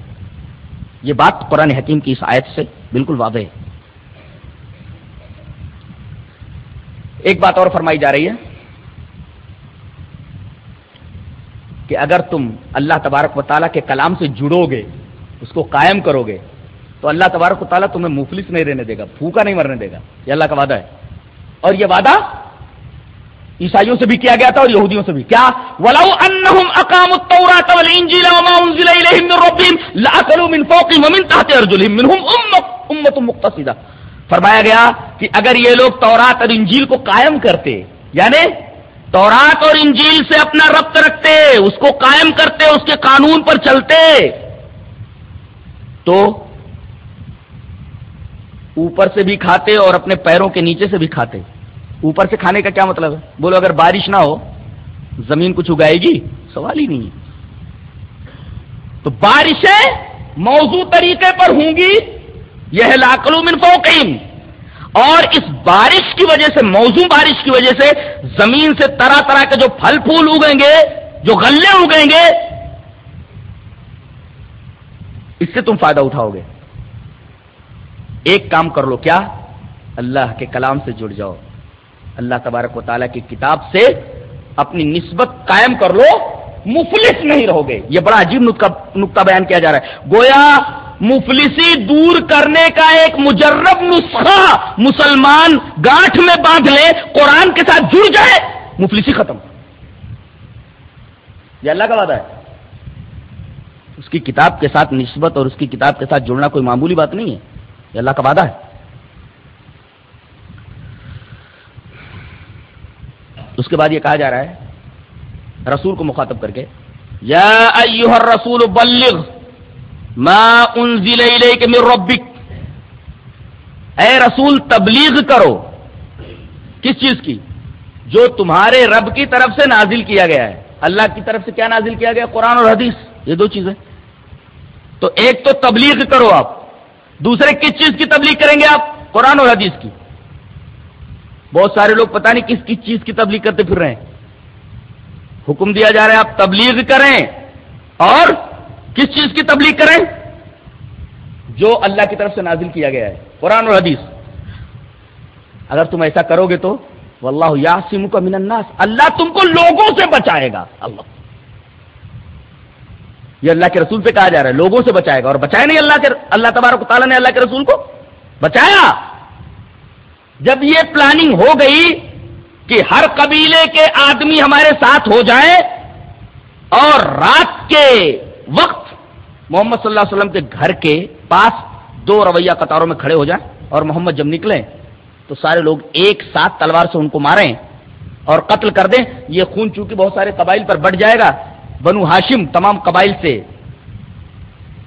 یہ بات قرآن حکیم کی اس آیت سے بالکل واضح ہے۔ ایک بات اور فرمائی جا رہی ہے کہ اگر تم اللہ تبارک و تعالیٰ کے کلام سے جڑو گے، اس کو قائم کرو گے، تو اللہ تبارک و تعالیٰ تمہیں مفلس نہیں رہنے دے گا، پھوکا نہیں مرنے دے گا۔ یہ اللہ کا وعدہ ہے۔ اور یہ وعدہ عیسائیوں سے بھی کیا گیا تھا اور یہودیوں سے بھی۔ کیا؟ ولو انہم اقاموا التوراۃ والانجیل وما انزل الیہم من ربهم لاکلوا من فوقهم ومن تحت ارجلهم منهم امه امه مقتصده فرمایا گیا کہ اگر یہ لوگ تورات اور انجیل کو قائم کرتے یعنی تورات اور انجیل سے اپنا ربط رکھتے، اس کو قائم کرتے، اس کے قانون پر چلتے، تو اوپر سے بھی کھاتے اور اپنے پیروں کے نیچے سے بھی کھاتے۔ اوپر سے کھانے کا کیا مطلب ہے؟ بولو، اگر بارش نہ ہو، زمین کچھ اگائے گی؟ سوال ہی نہیں تو بارشیں موضوع طریقے پر ہوں گی، یہ لاکلو من اور اس بارش کی وجہ سے، موضوع بارش کی وجہ سے، زمین سے طرح طرح کے جو پھل پھول اگیں گے، جو غلے اگیں گے، اس سے تم فائدہ اٹھاؤ گے۔ ایک کام کر لو، کیا؟ اللہ کے کلام سے جڑ جاؤ۔ اللہ تبارک و تعالیٰ کی کتاب سے اپنی نسبت قائم کر لو، مفلس نہیں رہو گے۔ یہ بڑا عجیب نقطہ بیان کیا جا رہا ہے۔ گویا مفلسی دور کرنے کا ایک مجرب نسخہ مسلمان گاٹھ میں باندھ لے، قرآن کے ساتھ جڑ جائے، مفلسی ختم۔ یہ اللہ کا وعدہ ہے۔ اس کی کتاب کے ساتھ نسبت اور اس کی کتاب کے ساتھ جڑنا کوئی معمولی بات نہیں ہے۔ یہ اللہ کا وعدہ ہے۔ اس کے بعد یہ کہا جا رہا ہے رسول کو مخاطب کر کے، یا ایوہ الرسول بلغ ما انزل الیک من ربک۔ اے رسول، تبلیغ کرو۔ کس چیز کی؟ جو تمہارے رب کی طرف سے نازل کیا گیا ہے۔ اللہ کی طرف سے کیا نازل کیا گیا؟ قرآن اور حدیث۔ یہ دو چیزیں۔ تو ایک تو تبلیغ کرو آپ۔ دوسرے کس چیز کی تبلیغ کریں گے آپ؟ قرآن اور حدیث کی۔ بہت سارے لوگ پتہ نہیں کس کس چیز کی تبلیغ کرتے پھر رہے ہیں۔ حکم دیا جا رہا ہے آپ تبلیغ کریں اور کس چیز کی تبلیغ کریں؟ جو اللہ کی طرف سے نازل کیا گیا ہے۔ قرآن اور حدیث۔ اگر تم ایسا کرو گے تو واللہ یاسم کا من الناس۔ اللہ تم کو لوگوں سے بچائے گا۔ اللہ۔ یہ اللہ کے رسول پہ کہا جا رہا ہے، لوگوں سے بچائے گا۔ اور بچائے نہیں اللہ کے اللہ تبارک تعالیٰ نے اللہ کے رسول کو بچایا۔ جب یہ پلاننگ ہو گئی کہ ہر قبیلے کے آدمی ہمارے ساتھ ہو جائیں اور رات کے وقت محمد صلی اللہ علیہ وسلم کے گھر کے پاس دو رویہ قطاروں میں کھڑے ہو جائیں اور محمد جب نکلیں تو سارے لوگ ایک ساتھ تلوار سے ان کو ماریں اور قتل کر دیں۔ یہ خون چونکہ بہت سارے قبائل پر بڑھ جائے گا۔ بنو ہاشم تمام قبائل سے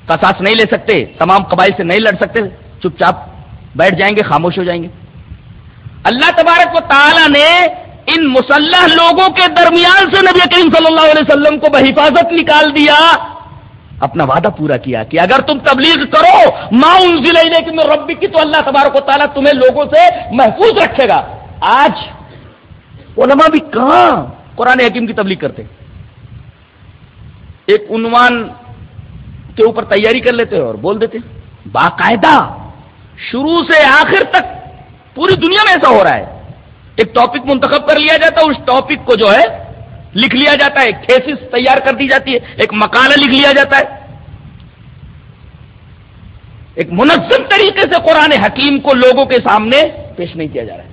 قصاص نہیں لے سکتے، تمام قبائل سے نہیں لڑ سکتے۔ چپ چاپ بیٹھ جائیں گے، خاموش ہو جائیں گے۔ اللہ تبارک و تعالی نے ان مسلح لوگوں کے درمیان سے نبی کریم صلی اللہ علیہ وسلم کو بحفاظت نکال دیا، اپنا وعدہ پورا کیا کہ اگر تم تبلیغ کرو ماں ضلع میں ربی کی تو اللہ تبارک و تعالیٰ تمہیں لوگوں سے محفوظ رکھے گا۔ آج علماء بھی کہاں قرآن حکیم کی تبلیغ کرتے ایک عنوان کے اوپر تیاری کر لیتے اور بول دیتے باقاعدہ شروع سے آخر تک پوری دنیا میں ایسا ہو رہا ہے۔ ایک ٹاپک منتخب کر لیا جاتا ہے، اس ٹاپک کو جو ہے، لکھ لیا جاتا ہے، ایک تھیسس تیار کر دی جاتی ہے، ایک مکانہ لکھ لیا جاتا ہے۔ ایک منظم طریقے سے قرآن حکیم کو لوگوں کے سامنے پیش نہیں کیا جا رہا ہے۔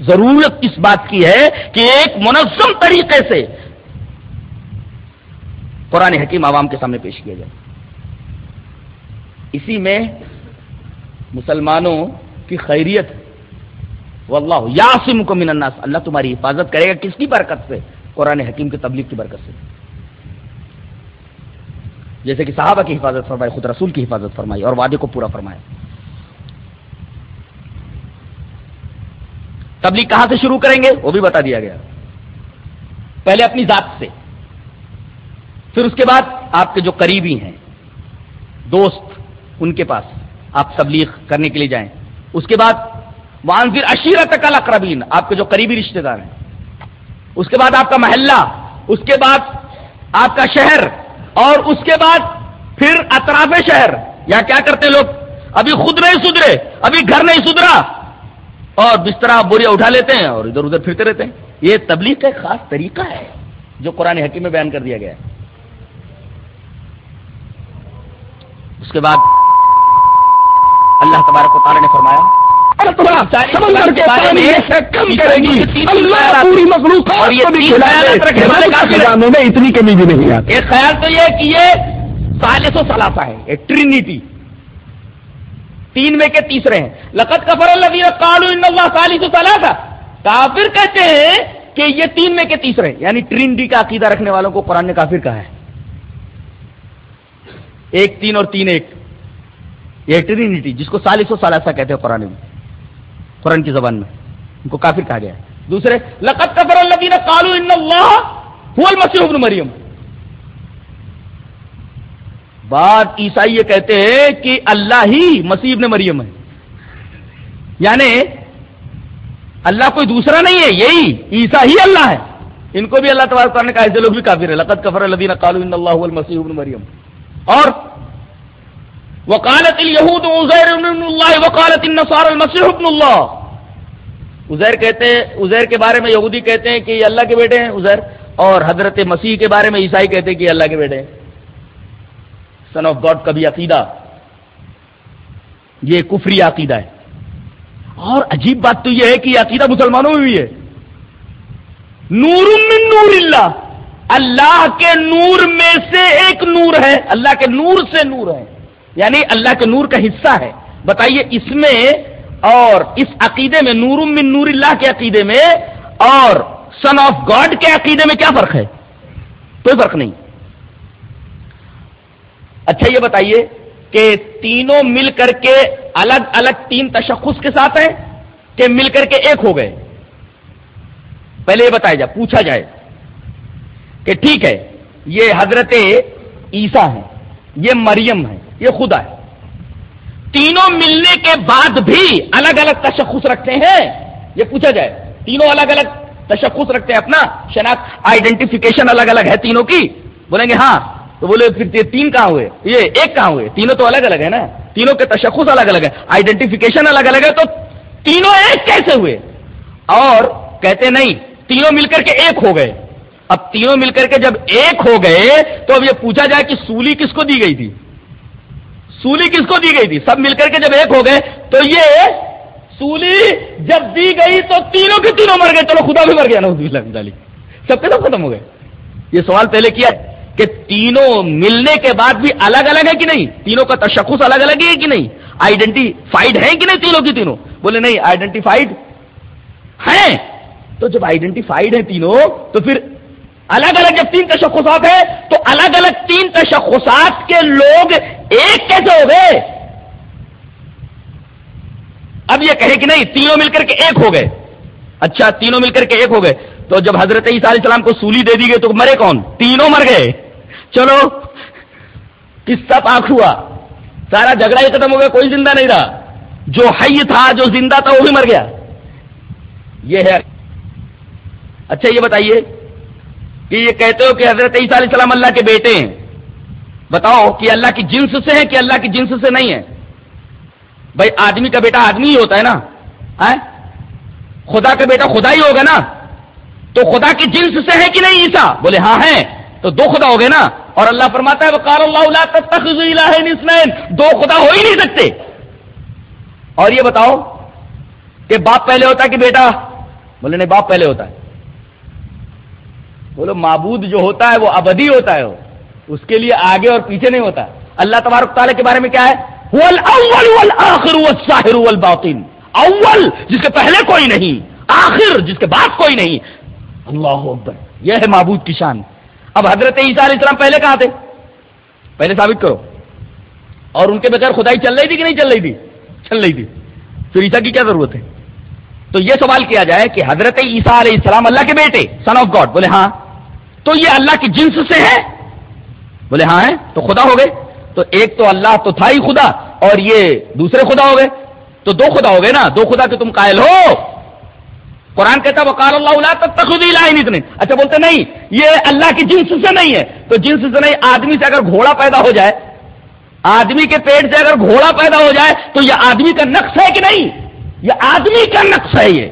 ضرورت اس بات کی ہے کہ ایک منظم طریقے سے قرآن حکیم عوام کے سامنے پیش کیا جائے۔ اسی میں مسلمانوں کی خیریت واللہ یاسم کو من الناس، اللہ تمہاری حفاظت کرے گا کس کی برکت سے؟ قرآن حکیم کی تبلیغ کی برکت سے۔ جیسے کہ صحابہ کی حفاظت فرمائی، خود رسول کی حفاظت فرمائی اور وعدے کو پورا فرمائے تبلیغ کہاں سے شروع کریں گے؟ وہ بھی بتا دیا گیا۔ پہلے اپنی ذات سے۔ پھر اس کے بعد آپ کے جو قریبی ہیں، دوست، ان کے پاس آپ تبلیغ کرنے کے لیے جائیں۔ اس کے بعد وہاں پھر اشیرت کل اقربین آپ کے جو قریبی رشتے دار ہیں۔ اس کے بعد آپ کا محلہ، اس کے بعد آپ کا شہر، اور اس کے بعد پھر اطراف شہر۔ یا کیا کرتے لوگ؟ ابھی خود نہیں سدھرے، ابھی گھر نہیں سدھرا۔ اور بستر بوریا اٹھا لیتے ہیں اور ادھر ادھر پھرتے رہتے ہیں۔ یہ تبلیغ کا ایک خاص طریقہ ہے جو قرآن حکیم میں بیان کر دیا گیا ہے۔ اس کے بعد اللہ تبارک و تعالی نے فرمایا اتنی کمی بھی نہیں آتی۔ ایک خیال تو یہ کہ یہ سالس و سلاسا ہے ایک ٹرینیٹی تین میں کے تیسرے ہیں۔ لقت کفر اللہ کالو ان سالس و سلاسا کافر کہتے ہیں کہ یہ تین میں کے تیسرے یعنی ٹرینٹی کا عقیدہ رکھنے والوں کو قرآن نے کافر کہا ہے۔ ایک تین اور تین ایک۔ یہ ٹرینٹی جس کو سالس و سالاسا کہتے ہیں قرآن میں، قرآن کی زبان میں، ان کو کافر کہا گیا ہے۔ دوسرے لقت کفر اللہ کالو ان المسیح ابن مریم۔ بات عیسائی یہ کہتے ہیں کہ اللہ ہی مسیح ابن مریم ہے۔ یعنی اللہ کوئی دوسرا نہیں ہے، یہی عیسا ہی اللہ ہے۔ ان کو بھی اللہ تبارک کرنے کا ایسے لوگ بھی کافر ہے لقت کفر الدین کالو ان اللہ المسیح ابن مریم۔ اور وکالت الہود عزیر ابن اللہ وکالت النصار المسیح ابن اللہ عزیر کہتے ہیں عزیر کے بارے میں یہودی کہتے ہیں کہ یہ اللہ کے بیٹے ہیں عزیر اور حضرت مسیح کے بارے میں عیسائی کہتے ہیں کہ یہ اللہ کے بیٹے ہیں. سن آف گاڈ کا بھی عقیدہ. یہ کفری عقیدہ ہے. اور عجیب بات تو یہ ہے کہ یہ عقیدہ مسلمانوں میں بھی ہے. نور من نور اللہ. اللہ کے نور میں سے ایک نور ہے. اللہ کے نور سے نور ہے. یعنی اللہ کے نور کا حصہ ہے۔ بتائیے اس میں اور اس عقیدے میں نور من نور اللہ کے عقیدے میں اور سن آف گاڈ کے عقیدے میں کیا فرق ہے؟ کوئی فرق نہیں۔ اچھا یہ بتائیے کہ تینوں مل کر کے الگ الگ تین تشخص کے ساتھ ہیں کہ مل کر کے ایک ہو گئے؟ پہلے یہ بتایا جائے، پوچھا جائے کہ ٹھیک ہے، یہ حضرت عیسیٰ ہے یہ مریم ہے یہ خدا ہے تینوں ملنے کے بعد بھی الگ الگ تشخص رکھتے ہیں۔ یہ پوچھا جائے، تینوں الگ الگ تشخص رکھتے ہیں اپنا؟ شناخت آئیڈینٹیفیکیشن الگ الگ ہے تینوں کی؟ بولیں گے ہاں تو بولے پھر یہ تین کہاں ہوئے؟ یہ ایک کہاں ہوئے؟ تینوں تو الگ الگ ہے نا؟ تینوں کے تشخص الگ الگ ہے آئیڈینٹیفیکیشن الگ الگ ہے تو تینوں ایک کیسے ہوئے؟ اور کہتے نہیں، تینوں مل کر کے ایک ہو گئے۔ اب تینوں مل کر کے جب ایک ہو گئے تو اب یہ پوچھا جائے کہ سولی کس کو دی گئی تھی؟ سولی کس کو دی گئی تھی؟ سب مل کر کے جب ایک ہو گئے، تو یہ سولی جب دی گئی تو تینوں کے تینوں مر گئے۔ چلو خدا بھی مر گیا نا سب کے سب ختم ہو گئے۔ یہ سوال پہلے کیا کہ تینوں ملنے کے بعد بھی الگ الگ ہے کہ نہیں؟ تینوں کا تشخص الگ الگ ہے کہ نہیں؟ آئیڈینٹیفائڈ ہے کہ نہیں تینوں کی تینوں؟ بولے نہیں آئیڈینٹیفائڈ ہیں۔ تو جب آئیڈینٹیفائڈ ہے تینوں، تو پھر الگ الگ جب تین تشخصات ہیں، تو الگ الگ تین تشخصات کے لوگ ایک کیسے ہو گئے؟ اب یہ کہے کہ نہیں، تینوں مل کر کے ایک ہو گئے۔ اچھا تینوں مل کر کے ایک ہو گئے۔ تو جب حضرت عیسیٰ علیہ السلام کو سولی دے دی گئی، تو مرے کون؟ تینوں مر گئے۔ چلو قصہ پاک ہوا۔ سارا جھگڑا ہی ختم ہو گیا، کوئی زندہ نہیں رہا۔ جو حی تھا، جو زندہ تھا، وہ بھی مر گیا۔ یہ ہے۔ اچھا یہ بتائیے۔ کہ یہ کہتے ہو کہ حضرت عیسیٰ علیہ السلام اللہ کے بیٹے ہیں۔ بتاؤ کہ اللہ کی جنس سے ہے کہ اللہ کی جنس سے نہیں ہے بھائی آدمی کا بیٹا آدمی ہی ہوتا ہے نا خدا کا بیٹا خدا ہی ہوگا نا۔ تو خدا کی جنس سے ہے کہ نہیں عیسا بولے ہاں ہے تو دو خدا ہو گئے نا۔ اور اللہ فرماتا ہے، وقال اللہ دو خدا ہو ہی نہیں سکتے۔ اور یہ بتاؤ کہ باپ پہلے ہوتا ہے کہ بیٹا؟ بولے نہیں، باپ پہلے ہوتا ہے۔ بولو، معبود جو ہوتا ہے، وہ ابدی ہوتا ہے۔ اس کے لیے آگے اور پیچھے نہیں ہوتا۔ اللہ تبارک تعالیٰ کے بارے میں کیا ہے؟ اول، جس کے پہلے کوئی نہیں۔ آخر، جس کے بعد کوئی نہیں۔ اللہ اکبر، یہ ہے معبود کی شان۔ اب حضرت عیسیٰ علیہ السلام پہلے کہاں تھے؟ پہلے ثابت کرو۔ اور ان کے بغیر خدائی چل رہی تھی کہ نہیں چل رہی تھی؟ چل رہی تھی۔ پھر عیسیٰ کی کیا ضرورت ہے؟ تو یہ سوال کیا جائے کہ حضرت عیسیٰ علیہ السلام اللہ کے بیٹے سن آف گاڈ بولے ہاں تو یہ اللہ کی جنس سے ہے؟ بولے ہاں ہے، تو خدا ہو گئے۔ تو ایک تو اللہ تو تھا ہی خدا، اور یہ دوسرے خدا ہو گئے۔ تو دو خدا ہو گئے نا، دو خدا کے تم قائل ہو۔ قرآن کہتا وقال اللہ تب تک اتنے اچھا بولتے نہیں، یہ اللہ کی جنس سے نہیں ہے۔ تو جنس سے نہیں، آدمی سے اگر گھوڑا پیدا ہو جائے، آدمی کے پیٹ سے اگر گھوڑا پیدا ہو جائے، تو یہ آدمی کا نقص ہے کہ نہیں؟ یہ آدمی کا نقص ہے یہ۔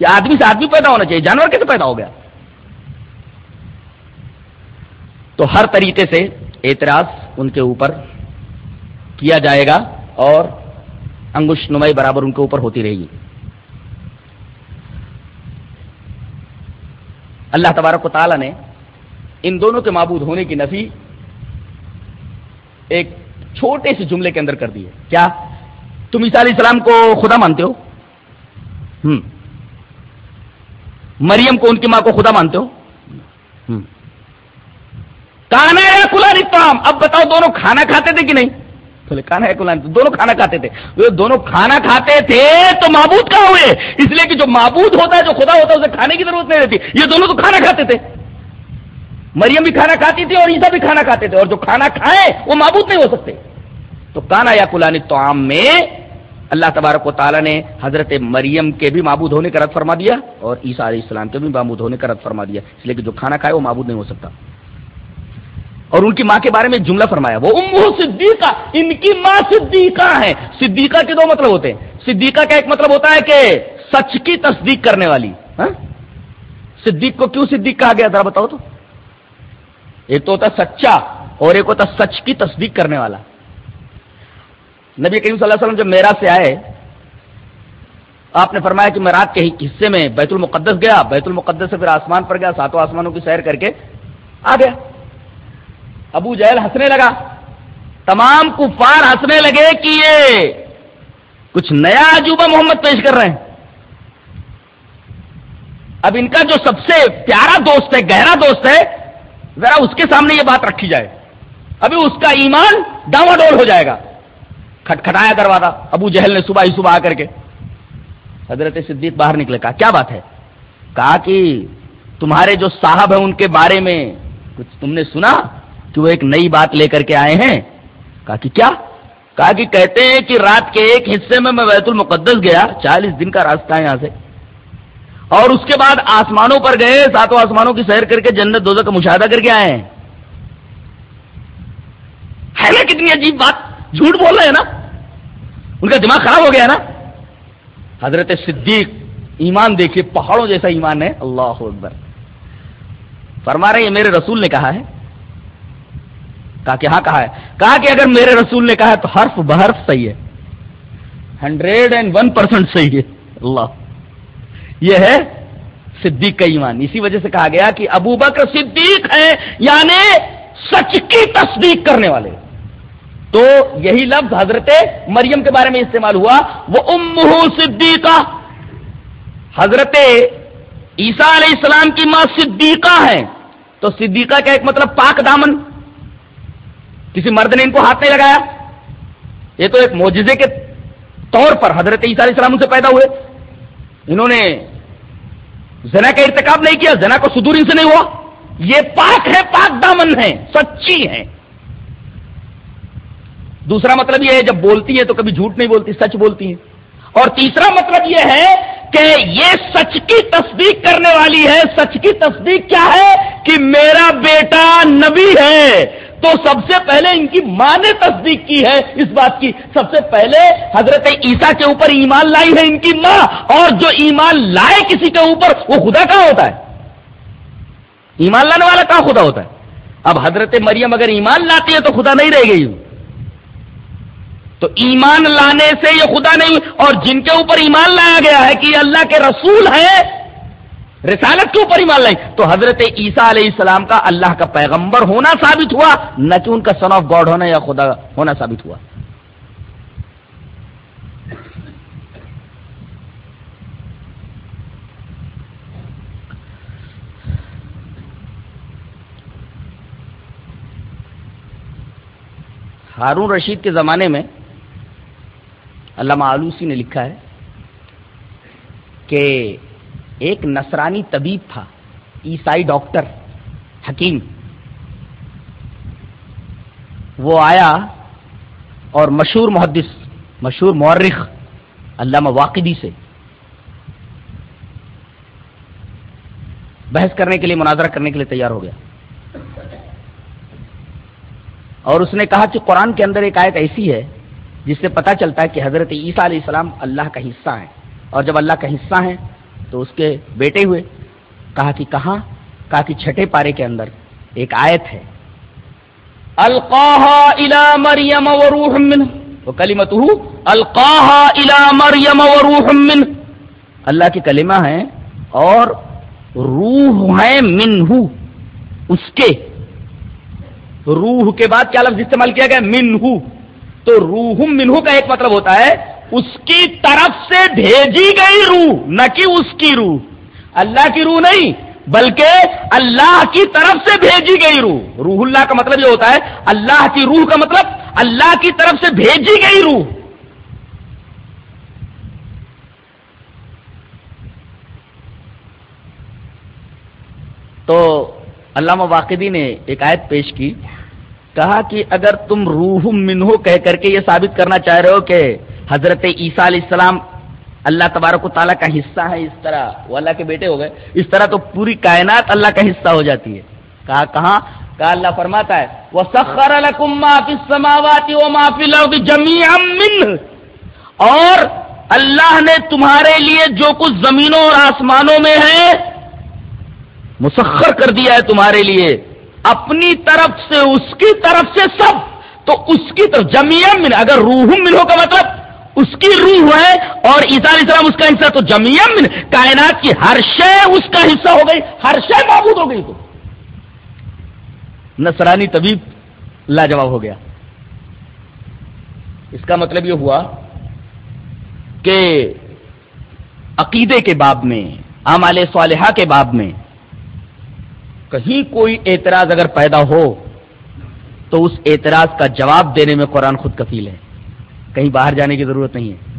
یہ آدمی سے آدمی پیدا ہونا چاہیے، جانور کیسے پیدا ہو گیا؟ تو ہر طریقے سے اعتراض ان کے اوپر کیا جائے گا اور انگوش نمائی برابر ان کے اوپر ہوتی رہے گی۔ اللہ تبارک و تعالیٰ نے ان دونوں کے معبود ہونے کی نفی ایک چھوٹے سے جملے کے اندر کر دی ہے۔ کیا تم عیسیٰ علیہ السلام کو خدا مانتے ہو؟ ہم۔ مریم کو ان کی ماں کو خدا مانتے ہو؟ کانا ہے کلانی تام اب بتاؤ دونوں کھانا کھاتے تھے کہ نہیں؟ بولے کانا ہے کلانی دونوں کھانا کھاتے تھے۔ دونوں کھانا کھاتے تھے تو معبود کہاں ہوئے؟ اس لیے کہ جو معبود ہوتا ہے، جو خدا ہوتا ہے، اسے کھانے کی ضرورت نہیں رہتی۔ یہ دونوں تو کھانا کھاتے تھے۔ مریم بھی کھانا کھاتی تھی اور عیسا بھی کھانا کھاتے تھے۔ اور جو کھانا کھائے، وہ معبود نہیں ہو سکتے۔ تو کانا یا کلانی تو میں اللہ تبارک و تعالیٰ نے حضرت مریم کے بھی معبود ہونے کا رد فرما دیا اور عیسیٰ علیہ السلام کے بھی معبود ہونے کا رد فرما دیا۔ اس لیے کہ جو کھانا کھائے، وہ معبود نہیں ہو سکتا۔ اور ان کی ماں کے بارے میں جملہ فرمایا، وہ صدیقہ، ان کی ماں صدیقہ ہے صدیقہ کے دو مطلب ہوتے ہیں۔ صدیقہ کا ایک مطلب ہوتا ہے کہ سچ کی تصدیق کرنے والی ہاں؟ صدیق کو کیوں صدیق کہا گیا؟ ذرا بتاؤ تو۔ ایک تو ہوتا سچا اور ایک ہوتا سچ کی تصدیق کرنے والا۔ نبی کریم صلی اللہ علیہ وسلم جب میرا سے آئے، آپ نے فرمایا کہ میں رات کے حصے میں بیت المقدس گیا، بیت المقدس سے پھر آسمان پر گیا، ساتوں آسمانوں کی سیر کر کے آ گیا۔ ابو جہل ہنسنے لگا۔ تمام کفار ہنسنے لگے کہ یہ کچھ نیا عجوبہ محمد پیش کر رہے ہیں۔ اب ان کا جو سب سے پیارا دوست ہے، گہرا دوست ہے، ذرا اس کے سامنے یہ بات رکھی جائے۔ ابھی اس کا ایمان ڈاوا ڈول ہو جائے گا۔ کھٹکھٹایا دروازہ۔ ابو جہل نے صبح ہی صبح آ کر کے حضرت صدیق باہر نکلے۔ کہا، کیا بات ہے؟ کہا کہ تمہارے جو صاحب ہیں، ان کے بارے میں کچھ تم نے سنا؟ کہ وہ ایک نئی بات لے کر کے آئے ہیں۔ کہا کہ کیا؟ کہا کہ کہتے ہیں کہ رات کے ایک حصے میں میں بیت المقدس گیا، چالیس دن کا راستہ ہے یہاں سے۔ اور اس کے بعد آسمانوں پر گئے، ساتوں آسمانوں کی سیر کر کے جنت دوزہ کا مشاہدہ کر کے آئے ہیں۔ ہے نا کتنی عجیب بات؟ جھوٹ بول رہے ہیں نا؟ ان کا دماغ خراب ہو گیا نا؟ حضرت صدیق، ایمان دیکھیے، پہاڑوں جیسا ایمان ہے۔ اللہ اکبر۔ فرما رہے ہیں، میرے رسول نے کہا ہے کہا کہ ہاں کہا ہے۔ کہا کہ اگر میرے رسول نے کہا ہے تو حرف بحرف صحیح ہے۔ ہنڈریڈ اینڈ ون پرسینٹ صحیح ہے۔ اللہ۔ یہ ہے صدیق کا ایمان۔ اسی وجہ سے کہا گیا کہ ابو بکر صدیق ہے یعنی سچ کی تصدیق کرنے والے۔ تو یہی لفظ حضرت مریم کے بارے میں استعمال ہوا۔ وہ ام صدیقہ۔ حضرت عیسیٰ علیہ السلام کی ماں صدیقہ ہے تو صدیقہ کا ایک مطلب پاک دامن۔ کسی مرد نے ان کو ہاتھ نہیں لگایا؟ یہ تو ایک موجزے کے طور پر حضرت عیسیٰ علیہ السلام سے پیدا ہوئے۔ انہوں نے زنا کا ارتکاب نہیں کیا، زنا کو سدور ان سے نہیں ہوا۔ یہ پاک ہے، پاک دامن ہے، سچی ہے۔ دوسرا مطلب یہ ہے، جب بولتی ہے تو کبھی جھوٹ نہیں بولتی، سچ بولتی ہے۔ اور تیسرا مطلب یہ ہے کہ یہ سچ کی تصدیق کرنے والی ہے۔ سچ کی تصدیق کیا ہے؟ کہ میرا بیٹا نبی ہے۔ تو سب سے پہلے ان کی ماں نے تصدیق کی ہے اس بات کی۔ سب سے پہلے حضرت عیسیٰ کے اوپر ایمان لائی ہے ان کی ماں، اور جو ایمان لائے کسی کے اوپر، وہ خدا کہاں ہوتا ہے۔ ایمان لانے والا کہاں خدا ہوتا ہے۔ اب حضرت مریم اگر ایمان لاتی ہے تو خدا نہیں رہ گئی۔ تو ایمان لانے سے یہ خدا نہیں، اور جن کے اوپر ایمان لایا گیا ہے کہ یہ اللہ کے رسول ہیں رسالت کے اوپر ایمان لائی تو حضرت عیسیٰ علیہ السلام کا اللہ کا پیغمبر ہونا ثابت ہوا، نہ کہ ان کا سن آف گاڈ ہونا یا خدا ہونا ثابت ہوا۔ ہارون رشید کے زمانے میں علامہ آلوسی نے لکھا ہے کہ ایک نصرانی طبیب تھا، عیسائی ڈاکٹر حکیم۔ وہ آیا اور مشہور محدث، مشہور مورخ علامہ واقدی سے بحث کرنے کے لیے، مناظرہ کرنے کے لیے تیار ہو گیا۔ اور اس نے کہا کہ قرآن کے اندر ایک آیت ایسی ہے، جس سے پتا چلتا ہے کہ حضرت عیسیٰ علیہ السلام اللہ کا حصہ ہے اور جب اللہ کا حصہ ہے تو اس کے بیٹے ہوئے کہا کہ کہاں؟ کہا کہ چھٹے پارے کے اندر ایک آیت ہے۔ القاہ مریم وروح من وہ کلیمت القاہ الا مریم وروح من اللہ کی کلمہ ہے اور روح ہے منہ اس کے۔ روح کے بعد کیا لفظ استعمال کیا گیا؟ منہ تو روح منہ کا ایک مطلب ہوتا ہے اس کی طرف سے بھیجی گئی روح، نہ کہ اس کی روح۔ اللہ کی روح نہیں، بلکہ اللہ کی طرف سے بھیجی گئی روح۔ روح اللہ کا مطلب یہ ہوتا ہے، اللہ کی روح کا مطلب اللہ کی طرف سے بھیجی گئی روح۔ تو علامہ واقعی نے ایک آیت پیش کی، کہا کہ اگر تم روح منہو کہہ کر کے یہ ثابت کرنا چاہ رہے ہو کہ حضرت عیسیٰ علیہ السلام اللہ تبارک و تعالیٰ کا حصہ ہے اس طرح، وہ اللہ کے بیٹے ہو گئے۔ اس طرح تو پوری کائنات اللہ کا حصہ ہو جاتی ہے۔ کہا، کہاں؟ کہا، اللہ فرماتا ہے وہ سخر السماوات وما في الارض جميعا منه۔ اور اللہ نے تمہارے لیے جو کچھ زمینوں اور آسمانوں میں ہے، مسخر کر دیا ہے تمہارے لیے۔ اپنی طرف سے، اس کی طرف سے سب۔ تو اس کی طرف جمیم من اگر روح من ہو کا مطلب اس کی روح ہے اور عیسیٰ علیہ السلام اس کا حصہ تو جمیم کائنات کی ہر شے اس کا حصہ ہو گئی، ہر شے معبود ہو گئی تو۔ نصرانی طبیب لاجواب ہو گیا۔ اس کا مطلب یہ ہوا کہ عقیدے کے باب میں، اعمال صالحہ کے باب میں کہیں کوئی اعتراض اگر پیدا ہو تو اس اعتراض کا جواب دینے میں قرآن خود کفیل ہے۔ کہیں باہر جانے کی ضرورت نہیں ہے۔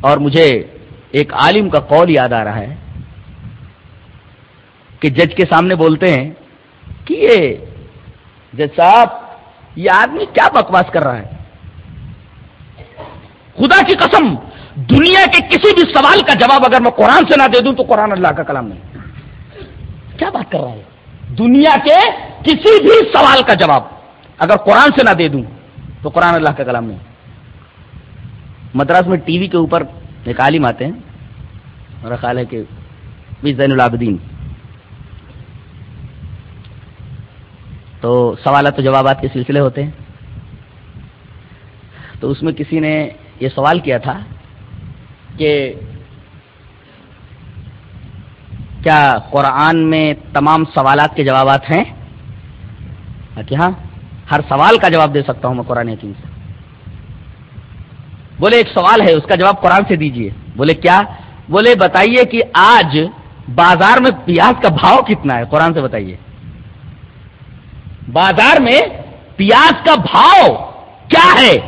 اور مجھے ایک عالم کا قول یاد آ رہا ہے کہ جج کے سامنے بولتے ہیں کہ یہ جج صاحب، یہ آدمی کیا بکواس کر رہا ہے؟ خدا کی قسم، دنیا کے کسی بھی سوال کا جواب اگر میں قرآن سے نہ دے دوں تو قرآن اللہ کا کلام نہیں۔ کیا بات کر رہا ہے؟ دنیا کے کسی بھی سوال کا جواب اگر قرآن سے نہ دے دوں تو قرآن اللہ کا کلام نہیں مدراس میں ٹی وی کے اوپر ایک عالم آتے ہیں، میرا خیال ہے کہ زین العابدین۔ تو سوالات و جوابات کے سلسلے ہوتے ہیں۔ تو اس میں کسی نے یہ سوال کیا تھا کہ کیا قرآن میں تمام سوالات کے جوابات ہیں؟ کہ ہاں۔ ہر سوال کا جواب دے سکتا ہوں میں قرآن حکیم سے۔ بولے، ایک سوال ہے، اس کا جواب قرآن سے دیجیے۔ بولے، کیا؟ بولے، بتائیے کہ آج بازار میں پیاز کا بھاؤ کتنا ہے؟ قرآن سے بتائیے۔ بازار میں پیاز کا بھاؤ کیا ہے؟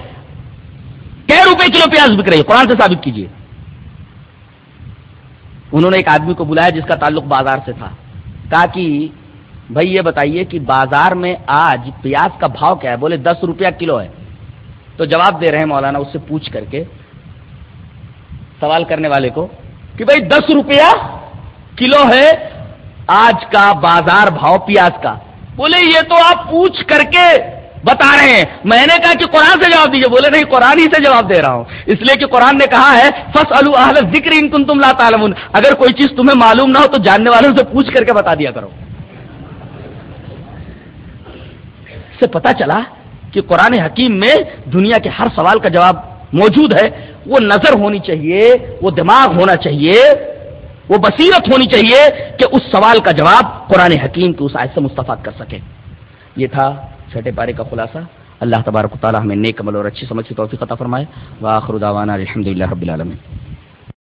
کیا روپے کلو پیاز بک رہی ہے، قرآن سے ثابت کیجیے انہوں نے ایک آدمی کو بلایا جس کا تعلق بازار سے تھا۔ کہا کہ بھائی یہ بتائیے کہ بازار میں آج پیاز کا بھاؤ کیا ہے؟ بولے دس روپیہ کلو ہے۔ تو جواب دے رہے ہیں مولانا، اس سے پوچھ کر کے سوال کرنے والے کو کہ بھائی دس روپیہ کلو ہے آج کا بازار بھاؤ پیاز کا۔ بولے یہ تو آپ پوچھ کر کے بتا رہے ہیں۔ میں نے کہا کہ قرآن سے جواب دیجیے بولے نہیں، قرآن ہی سے جواب دے رہا ہوں۔ اس لیے کہ قرآن نے کہا ہے فص الحل ذکر ان کن تم لا اگر کوئی چیز تمہیں معلوم نہ ہو تو جاننے والوں سے پوچھ کر کے بتا دیا کرو۔ سے پتا چلا کہ قرآن حکیم میں دنیا کے ہر سوال کا جواب موجود ہے۔ وہ نظر ہونی چاہیے، وہ دماغ ہونا چاہیے، وہ بصیرت ہونی چاہیے کہ اس سوال کا جواب قرآن حکیم کی اس آیت سے مستفاد کر سکے۔ یہ تھا چھٹے پارے کا خلاصہ۔ اللہ تبارک و تعالیٰ ہمیں نیک عمل اور اچھی سمجھ کی توفیق عطا فرمائے۔ واخر دعوانا الحمد للہ رب العالمین۔